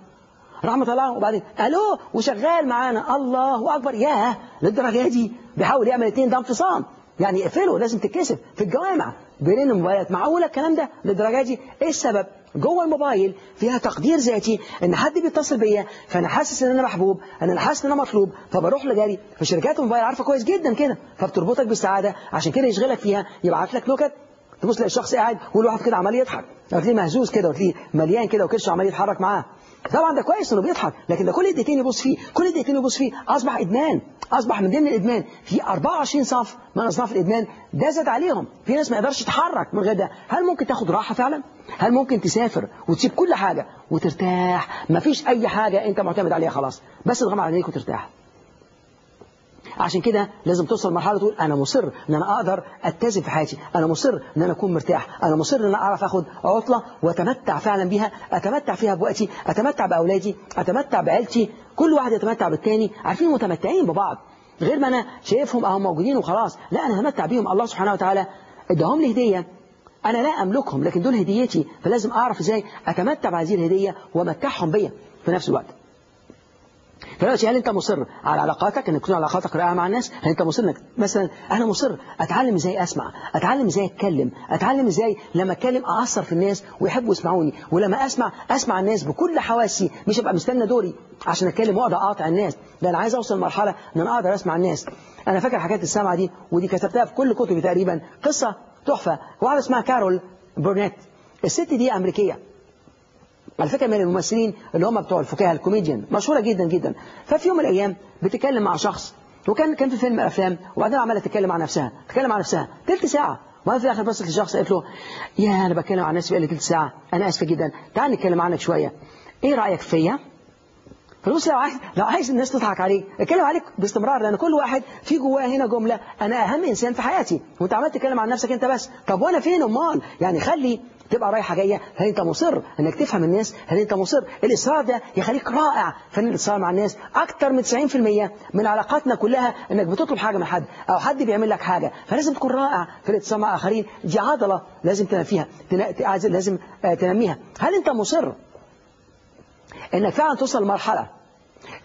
رحمة الله. وبعدين ألو؟ وشغال معانا. الله أكبر. ياه! للدرجة دي! بيحاول يعمل اثنين ده انفصام. يعني اقفله لازم تتكسف. في الجوامع بين الموبايلات معقولة الكلام ده؟ للدرجة دي؟ إيه السبب؟ جوه الموبايل فيها تقدير ذاتي إن حد بيتصل بيا فأنا حاسس إن أنا محبوب أنا حاسس إن أنا مطلوب فبروح لجاري. في شركات الموبايل عارفة كويس جدا كده فبتربطك بالسعادة. عشان كده يشغلك فيها يبعت لك نكت. تبص تلاقي الشخص قاعد والواحد كده عمال يضحك. وتلاقيه مهزوز كده؟ وتلاقيه مليان كده وكرشه عمال يتحرك معاه. طبعا ده كويس إنه بيضحك لكن ده كل دقيقتين يبص فيه كل دقيقتين يبص فيه أصبح إدمان. أصبح من ضمن الإدمان في 24 صف من أصناف الإدمان ده زاد عليهم. في ناس ما يقدرش يتحرك من غير ده. هل ممكن تاخد راحة فعلا؟ هل ممكن تسافر وتسيب كل حاجة وترتاح؟ ما فيش أي حاجة أنت معتمد عليها خلاص. بس تغمى عليك وترتاح. عشان كده لازم توصل لمرحلة تقول أنا مصر إن أنا أقدر أتزن في حياتي أنا مصر إن أنا أكون مرتاح أنا مصر إن أنا أعرف آخد عطلة وأتمتع فعلا بيها أتمتع فيها بوقتي أتمتع بأولادي أتمتع بعيلتي كل واحد يتمتع بالتاني عارفين متمتعين ببعض غير ما أنا شايفهم أهو موجودين وخلاص لا أنا همتع بيهم الله سبحانه وتعالى اداهم لي هدية أنا لا أملكهم لكن دول هديتي فلازم أعرف إزاي أتمتع بهذه الهدية وأمتعهم بيا في نفس الوقت. دلوقتي هل انت مصر على علاقاتك انك تكون علاقاتك رائعة مع الناس؟ هل انت مصر انك مثلا أنا مصر أتعلم إزاي أسمع أتعلم إزاي أتكلم أتعلم إزاي لما أتكلم اثر في الناس ويحبوا يسمعوني ولما أسمع أسمع الناس بكل حواسي مش ابقى مستنى دوري عشان أتكلم واقعد أقاطع الناس. ده أنا عايز أوصل لمرحلة إن أنا أقدر أسمع الناس. أنا فاكر حكاية السمع دي ودي كتبتها في كل كتبي تقريبا. قصة تحفة. واحدة اسمها كارول بورنيت الست دي أمريكية. على فكرة من الممثلين اللي هم بتوع الفكاهة الكوميديان مشهورة جدا جدا. ففي يوم من الأيام بتتكلم مع شخص وكان كان في فيلم أفلام وبعدين عمالة تتكلم مع نفسها تتكلم مع نفسها. تلت ساعة. وبعدين في الآخر بصت للشخص قالت له يا أنا بتكلم عن نفسي بقالي تلت ساعة أنا آسفة جدا. تعال نتكلم عنك شوية. إيه رأيك فيا؟ فبص لو عايز لو عايز الناس تضحك عليك اتكلم عليك باستمرار لأن كل واحد في جواه هنا جملة أنا أهم إنسان في حياتي. وأنت عمال تتكلم عن نفسك أنت بس. طب وأنا فين؟ أمال. يعني خلي تبقى رايحة جاية هل أنت مصر أنك تفهم الناس؟ هل أنت مصر؟ الإصرار ده يخليك رائع فن الإصرار مع الناس. أكتر من 90% من علاقاتنا كلها أنك بتطلب حاجة من حد أو حد بيعمل لك حاجة. فلازم تكون رائع في الاتصال مع آخرين. دي عضلة لازم تنفيها لازم تنميها. هل أنت مصر أنك فعلا توصل لمرحلة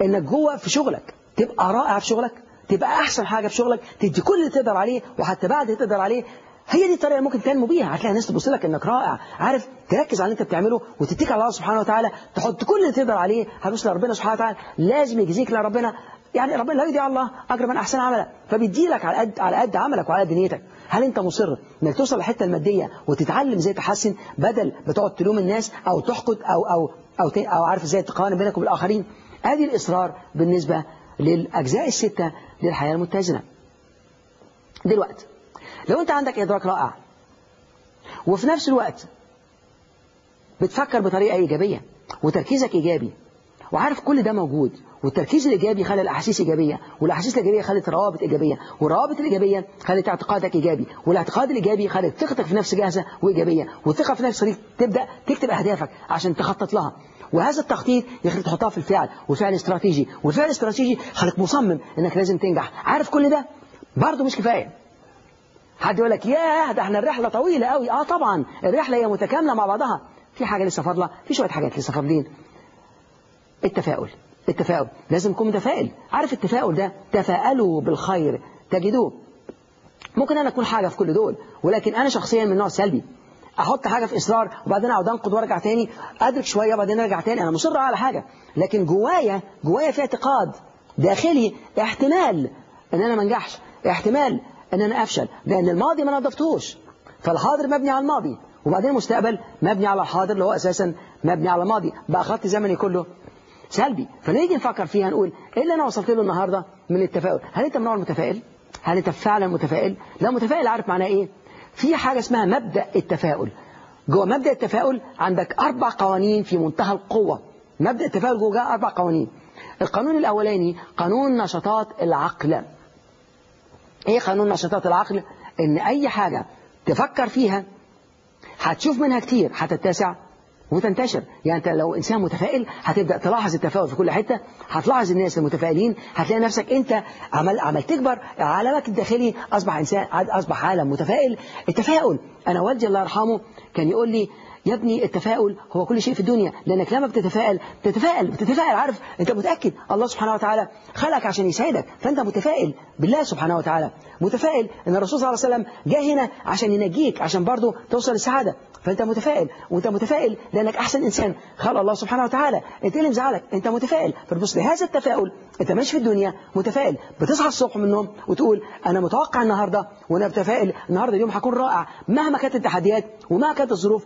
أنك جوه في شغلك تبقى رائع في شغلك تبقى أحسن حاجة في شغلك تدي كل اللي تقدر عليه وحتى بعد اللي تقدر عليه هي دي الطريقة اللي ممكن تنمو بيها. هتلاقي الناس تبص لك إنك رائع عارف تركز على اللي أنت بتعمله وتتكل على الله سبحانه وتعالى تحط كل اللي تقدر عليه هتوصل لربنا سبحانه وتعالى. لازم يجزيك لربنا يعني ربنا لا يضيع الله أجر من أحسن عملا فبيدي لك على قد على قد عملك وعلى قد نيتك. هل أنت مصر إنك توصل للحته المادية وتتعلم إزاي تحسن بدل بتقعد تلوم الناس أو تحقد أو أو أو, أو عارف إزاي تقارن بينك وبين الاخرين ادي الإصرار بالنسبة للأجزاء الستة للحياة المتزنة. دلوقتي لو انت عندك ادراك رائع وفي نفس الوقت بتفكر بطريقة إيجابية وتركيزك إيجابي وعارف كل ده موجود والتركيز الإيجابي خلى الأحاسيس إيجابية والأحاسيس الإيجابية خلت روابط إيجابية والروابط الإيجابية خلت اعتقادك إيجابي والاعتقاد الإيجابي خلت ثقتك في نفس جاهزة وإيجابية والثقة في نفس تبدأ تكتب أهدافك عشان تخطط لها. وهذا التخطيط يخليك تحطها في الفعل والفعل استراتيجي والفعل الاستراتيجي خليك مصمم إنك لازم تنجح. عارف كل ده؟ برضه مش كفاية. حد يقول لك ياه ده إحنا الرحلة طويلة قوي آه طبعا الرحلة هي متكاملة مع بعضها. في حاجة لسه فاضلة في شوية حاجات لسه فاضلين. التفاؤل التفاؤل. لازم نكون متفائل. عارف التفاؤل ده؟ تفاءلوا بالخير. تجدوه. ممكن أنا أكون حاجة في كل دول ولكن أنا شخصيا من نوع سلبي. أحط حاجة في إصرار وبعدين أقعد أنقد وأرجع تاني. أدرك شوية وبعدين أرجع تاني. أنا مصر على حاجة. لكن جوايا جوايا في اعتقاد داخلي احتمال. إن أنا ما أنجحش. احتمال. إن أنا أفشل لأن الماضي ما نظفتوش. فالحاضر مبني على الماضي وبعدين المستقبل مبني على الحاضر اللي هو أساسا مبني على الماضي. بقى خط زمني كله سلبي. فنيجي نفكر فيها نقول إيه اللي أنا وصلت له النهارده من التفاؤل؟ هل أنت من نوع المتفائل؟ هل أنت فعلا متفائل؟ لا متفائل عارف معناه إيه؟ في حاجة اسمها مبدأ التفاؤل. جوه مبدأ التفاؤل عندك أربع قوانين في منتهى القوة. مبدأ التفاؤل جوه أربع قوانين. القانون الأولاني قانون نشاطات العقل. إيه قانون نشاطات العقل؟ ان اي حاجة تفكر فيها هتشوف منها كتير هتتسع وتنتشر. يعني انت لو انسان متفائل هتبدأ تلاحظ التفاؤل في كل حتة هتلاحظ الناس المتفائلين هتلاقي نفسك انت عمل عمل تكبر عالمك الداخلي اصبح انسان اصبح عالم متفائل. التفاؤل أنا والدي الله يرحمه كان يقول لي يا ابني التفاؤل هو كل شيء في الدنيا لأنك لما بتتفائل بتتفائل بتتفائل عارف؟ أنت متأكد الله سبحانه وتعالى خلقك عشان يسعدك فأنت متفائل بالله سبحانه وتعالى. متفائل أن الرسول صلى الله عليه وسلم جاء هنا عشان ينجيك عشان برضه توصل للسعادة. فأنت متفائل وأنت متفائل لأنك أحسن إنسان. خلق الله سبحانه وتعالى. أنت اللي مزعلك؟ أنت متفائل. فتبص لهذا التفاؤل. أنت ماشي في الدنيا متفائل. بتصحى الصبح من النوم وتقول أنا متوقع النهاردة وأنا متفائل النهاردة اليوم هكون رائع. مهما كانت التحديات ومهما كانت الظروف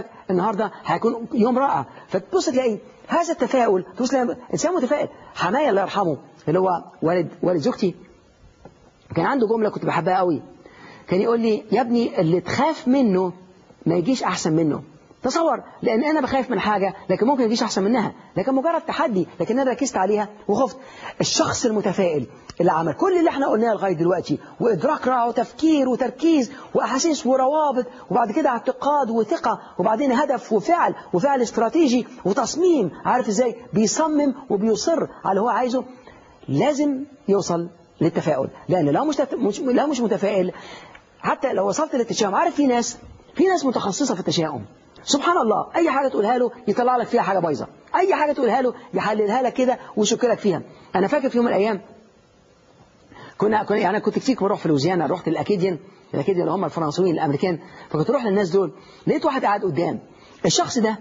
بردك النهاردة هيكون يوم رائع. فتبص تلاقي هذا التفاؤل تبص تلاقي إنسان متفائل. حماية الله يرحمه اللي هو والد والد زوجتي كان عنده جملة كنت بحبها قوي. كان يقول لي يا ابني اللي تخاف منه ما يجيش أحسن منه. تصور لأن أنا بخاف من حاجة لكن ممكن يجيش أحسن منها. لكن مجرد تحدي لكن أنا ركزت عليها وخفت. الشخص المتفائل اللي عمل كل اللي إحنا قلناه لغاية دلوقتي وإدراك رائع وتفكير وتركيز وأحاسيس وروابط وبعد كده اعتقاد وثقة وبعدين هدف وفعل وفعل استراتيجي وتصميم عارف إزاي؟ بيصمم وبيصر على اللي هو عايزه. لازم يوصل للتفاؤل لأن لو مش مش لو مش متفائل حتى لو وصلت للتشاؤم عارف في ناس في ناس متخصصة في التشاؤم. سبحان الله. أي حاجة تقولها له يطلع لك فيها حاجة بايظة. أي حاجة تقولها له يحللها لك كده ويشكلك فيها. أنا فاكر في يوم من الأيام كنا كنا يعني كنت كتير بروح في لوزيانا. رحت الأكيديان الأكيديان اللي هم الفرنسويين الأمريكان. فكنت أروح للناس دول. لقيت واحد قاعد قدام. الشخص ده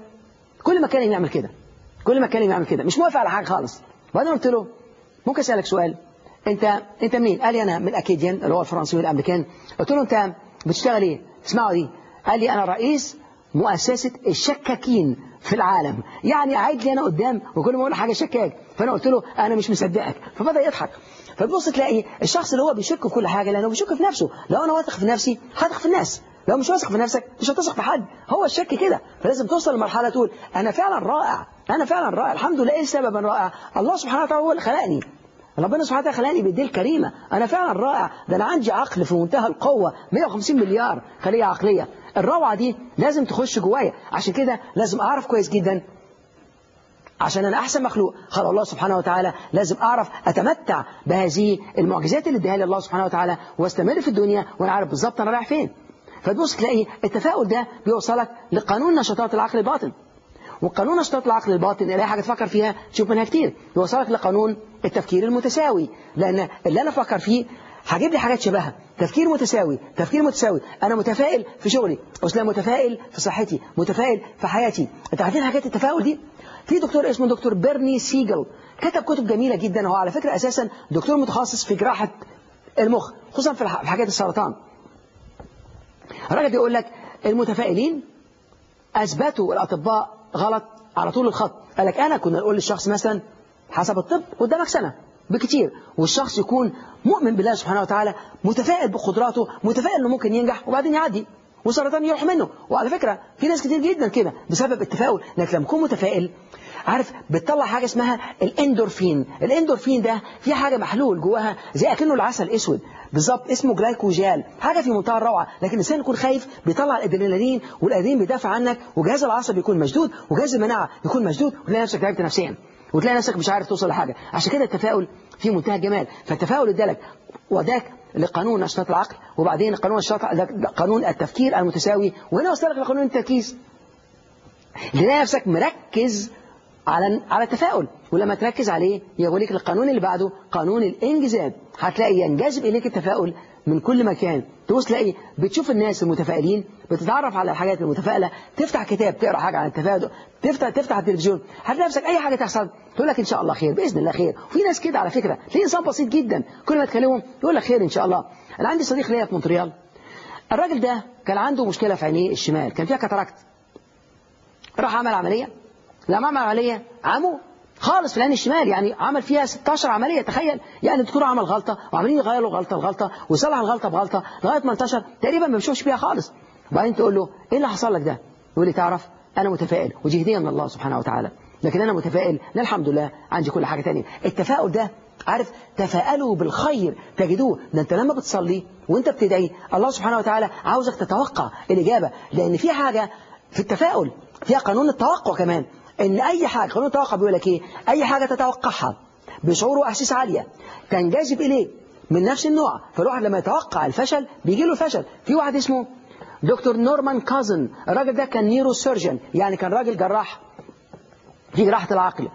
كل ما كان يعمل كده. كل ما كان يعمل كده. مش موافق على حاجة خالص. وبعدين قلت له ممكن أسألك سؤال؟ أنت أنت منين؟ قال لي أنا من الأكيديان اللي هو الفرنسيين الأمريكان قلت له أنت بتشتغل إيه؟ اسمعوا دي. قال لي أنا رئيس مؤسسة الشكاكين في العالم. يعني قاعد لي أنا قدام وكل ما أقول حاجة شكاك فأنا قلت له أنا مش مصدقك. فبدأ يضحك. فتبص تلاقي الشخص اللي هو بيشك في كل حاجة لأنه بيشك في نفسه. لو أنا واثق في نفسي هثق في الناس. لو مش واثق في نفسك مش هتثق في حد. هو الشك كده. فلازم توصل لمرحلة تقول أنا فعلا رائع. أنا فعلا رائع. الحمد لله. إيه أنا رائع؟ الله سبحانه وتعالى هو اللي خلقني. ربنا سبحانه وتعالى خلاني بيديه الكريمة. أنا فعلا رائع. ده أنا عندي عقل في منتهى القوة. 150 مليار خلية عقلية. الروعة دي لازم تخش جوايا. عشان كده لازم أعرف كويس جدا. عشان أنا أحسن مخلوق. قال الله سبحانه وتعالى لازم أعرف أتمتع بهذه المعجزات اللي اديها لي الله سبحانه وتعالى واستمر في الدنيا وأنا عارف بالظبط أنا رايح فين. فتبص تلاقي التفاؤل ده بيوصلك لقانون نشاطات العقل الباطن. وقانون نشاطات العقل الباطن اللي اي حاجة تفكر فيها تشوف منها كتير. يوصلك لقانون التفكير المتساوي. لأن اللي أنا أفكر فيه هجيب لي حاجات شبهها. تفكير متساوي تفكير متساوي. أنا متفائل في شغلي. أصلا متفائل في صحتي. متفائل في حياتي. أنت عارفين حاجات التفاؤل دي؟ في دكتور اسمه دكتور بيرني سيجل. كتب كتب جميلة جدا. هو على فكرة أساسا دكتور متخصص في جراحة المخ خصوصا في حاجات السرطان. الراجل بيقول لك المتفائلين أثبتوا الأطباء غلط على طول الخط. قال لك أنا كنا نقول للشخص مثلا حسب الطب قدامك سنة. بكتير. والشخص يكون مؤمن بالله سبحانه وتعالى متفائل بقدراته متفائل إنه ممكن ينجح وبعدين يعدي والسرطان يروح منه. وعلى فكرة في ناس كتير جدا كده بسبب التفاؤل لكن لما تكون متفائل عارف بتطلع حاجة اسمها الإندورفين. الإندورفين ده في حاجة محلول جواها زي أكنه العسل أسود. بالظبط اسمه جلايكوجال حاجة في منتهى الروعة لكن الإنسان يكون خايف بيطلع الأدرينالين والادرينالين بيدافع عنك وجهاز العصب يكون مشدود وجهاز المناعة يكون مشدود وتلاقي نفسك تعبت نفسيا. وتلاقي نفسك مش عارف توصل لحاجة. عشان كده التفاؤل في منتهى الجمال. فالتفاؤل ادالك وداك لقانون نشاط العقل وبعدين قانون نشاط قانون التفكير المتساوي وهنا وصلك لقانون التركيز. تلاقي نفسك مركز على على التفاؤل. ولما تركز عليه يقول لك القانون اللي بعده قانون الانجذاب. هتلاقي ينجذب إليك التفاؤل من كل مكان. تبص تلاقي بتشوف الناس المتفائلين بتتعرف على الحاجات المتفائله تفتح كتاب تقرأ حاجة عن التفاؤل تفتح تفتح التلفزيون هتلاقي نفسك أي حاجة تحصل تقول لك إن شاء الله خير بإذن الله خير. وفي ناس كده على فكرة في إنسان بسيط جدا كل ما تكلمهم يقول لك خير إن شاء الله. أنا عندي صديق ليا في مونتريال الراجل ده كان عنده مشكلة في عينيه الشمال كان فيها cataract راح عمل عملية لما عمل عملية عمو خالص في العين الشمال يعني عمل فيها 16 عملية تخيل. يعني الدكتور عمل غلطة وعمالين يغيروا غلطة بغلطة ويصلح الغلطة بغلطة لغاية ما انتشر تقريبا ما بيشوفش بيها خالص. وبعدين تقول له إيه اللي حصل لك ده؟ يقول لي تعرف أنا متفائل. ودي هدية من الله سبحانه وتعالى. لكن أنا متفائل. لا الحمد لله عندي كل حاجة تانية. التفاؤل ده عارف تفاءلوا بالخير. تجدوه. ده أنت لما بتصلي وأنت بتدعي الله سبحانه وتعالى عاوزك تتوقع الإجابة. لأن في حاجة في التفاؤل فيها قانون التوقع كمان. إن أي حاجة قانون التوقع بيقول لك إيه؟ أي حاجة تتوقعها بشعور وأحاسيس عالية تنجذب إليه من نفس النوع. فالواحد لما يتوقع الفشل بيجي له الفشل في واحد اسمه دكتور نورمان كازن الراجل ده كان neurosurgeon يعني كان راجل جراح. في جراحة العقل.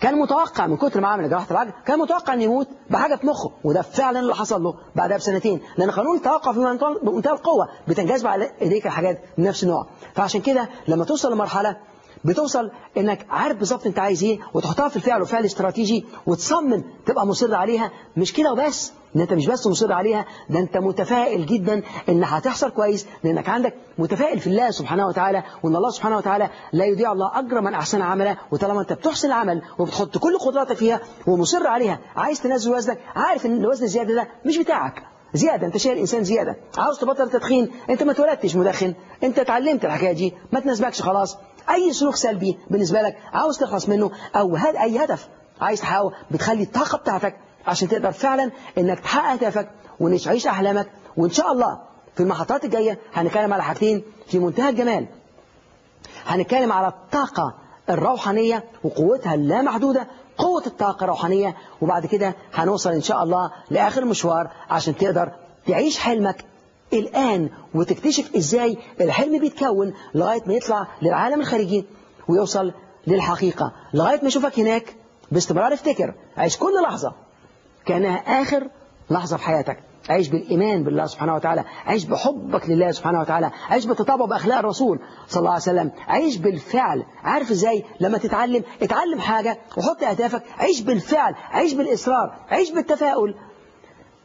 كان متوقع من كتر ما عمل جراحة العقل كان متوقع ان يموت بحاجة في مخه وده فعلا اللي حصل له بعدها بسنتين. لأن قانون التوقع في منتهى القوة بتنجذب على إيديك الحاجات من نفس النوع. فعشان كده لما توصل لمرحلة بتوصل إنك عارف بالظبط أنت عايز إيه وتحطها في الفعل وفعل استراتيجي وتصمم تبقى مصر عليها مش كده وبس. إن أنت مش بس مصر عليها ده أنت متفائل جدا إن هتحصل كويس لأنك عندك متفائل في الله سبحانه وتعالى وإن الله سبحانه وتعالى لا يضيع الله اجر من أحسن عملا وطالما أنت بتحسن العمل وبتحط كل قدراتك فيها ومصر عليها عايز تنزل وزنك عارف إن الوزن الزيادة ده مش بتاعك. زيادة أنت شايل إنسان زيادة. عاوز تبطل تدخين أنت ما اتولدتش مدخن أنت اتعلمت الحكاية دي ما تناسبكش خلاص. أي سلوك سلبي بالنسبة لك عاوز تخلص منه أو هاد أي هدف عايز تحققه بتخلي الطاقة بتاعتك عشان تقدر فعلا إنك تحقق هدفك وإنك تعيش أحلامك. وإن شاء الله في المحطات الجاية هنتكلم على حاجتين في منتهى الجمال. هنتكلم على الطاقة الروحانية وقوتها اللامحدودة قوة الطاقة الروحانية. وبعد كده هنوصل إن شاء الله لآخر المشوار عشان تقدر تعيش حلمك الآن وتكتشف إزاي الحلم بيتكون لغاية ما يطلع للعالم الخارجي ويوصل للحقيقة. لغاية ما يشوفك هناك باستمرار افتكر. عيش كل لحظة. كأنها آخر لحظة في حياتك. عيش بالإيمان بالله سبحانه وتعالى. عيش بحبك لله سبحانه وتعالى. عيش بتطابق بأخلاق الرسول صلى الله عليه وسلم. عيش بالفعل. عارف إزاي؟ لما تتعلم اتعلم حاجة وحط أهدافك. عيش بالفعل. عيش بالإصرار. عيش بالتفاؤل.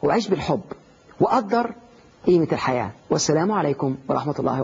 وعيش بالحب. وقدر قيمة الحياة. والسلام عليكم ورحمة الله وبركاته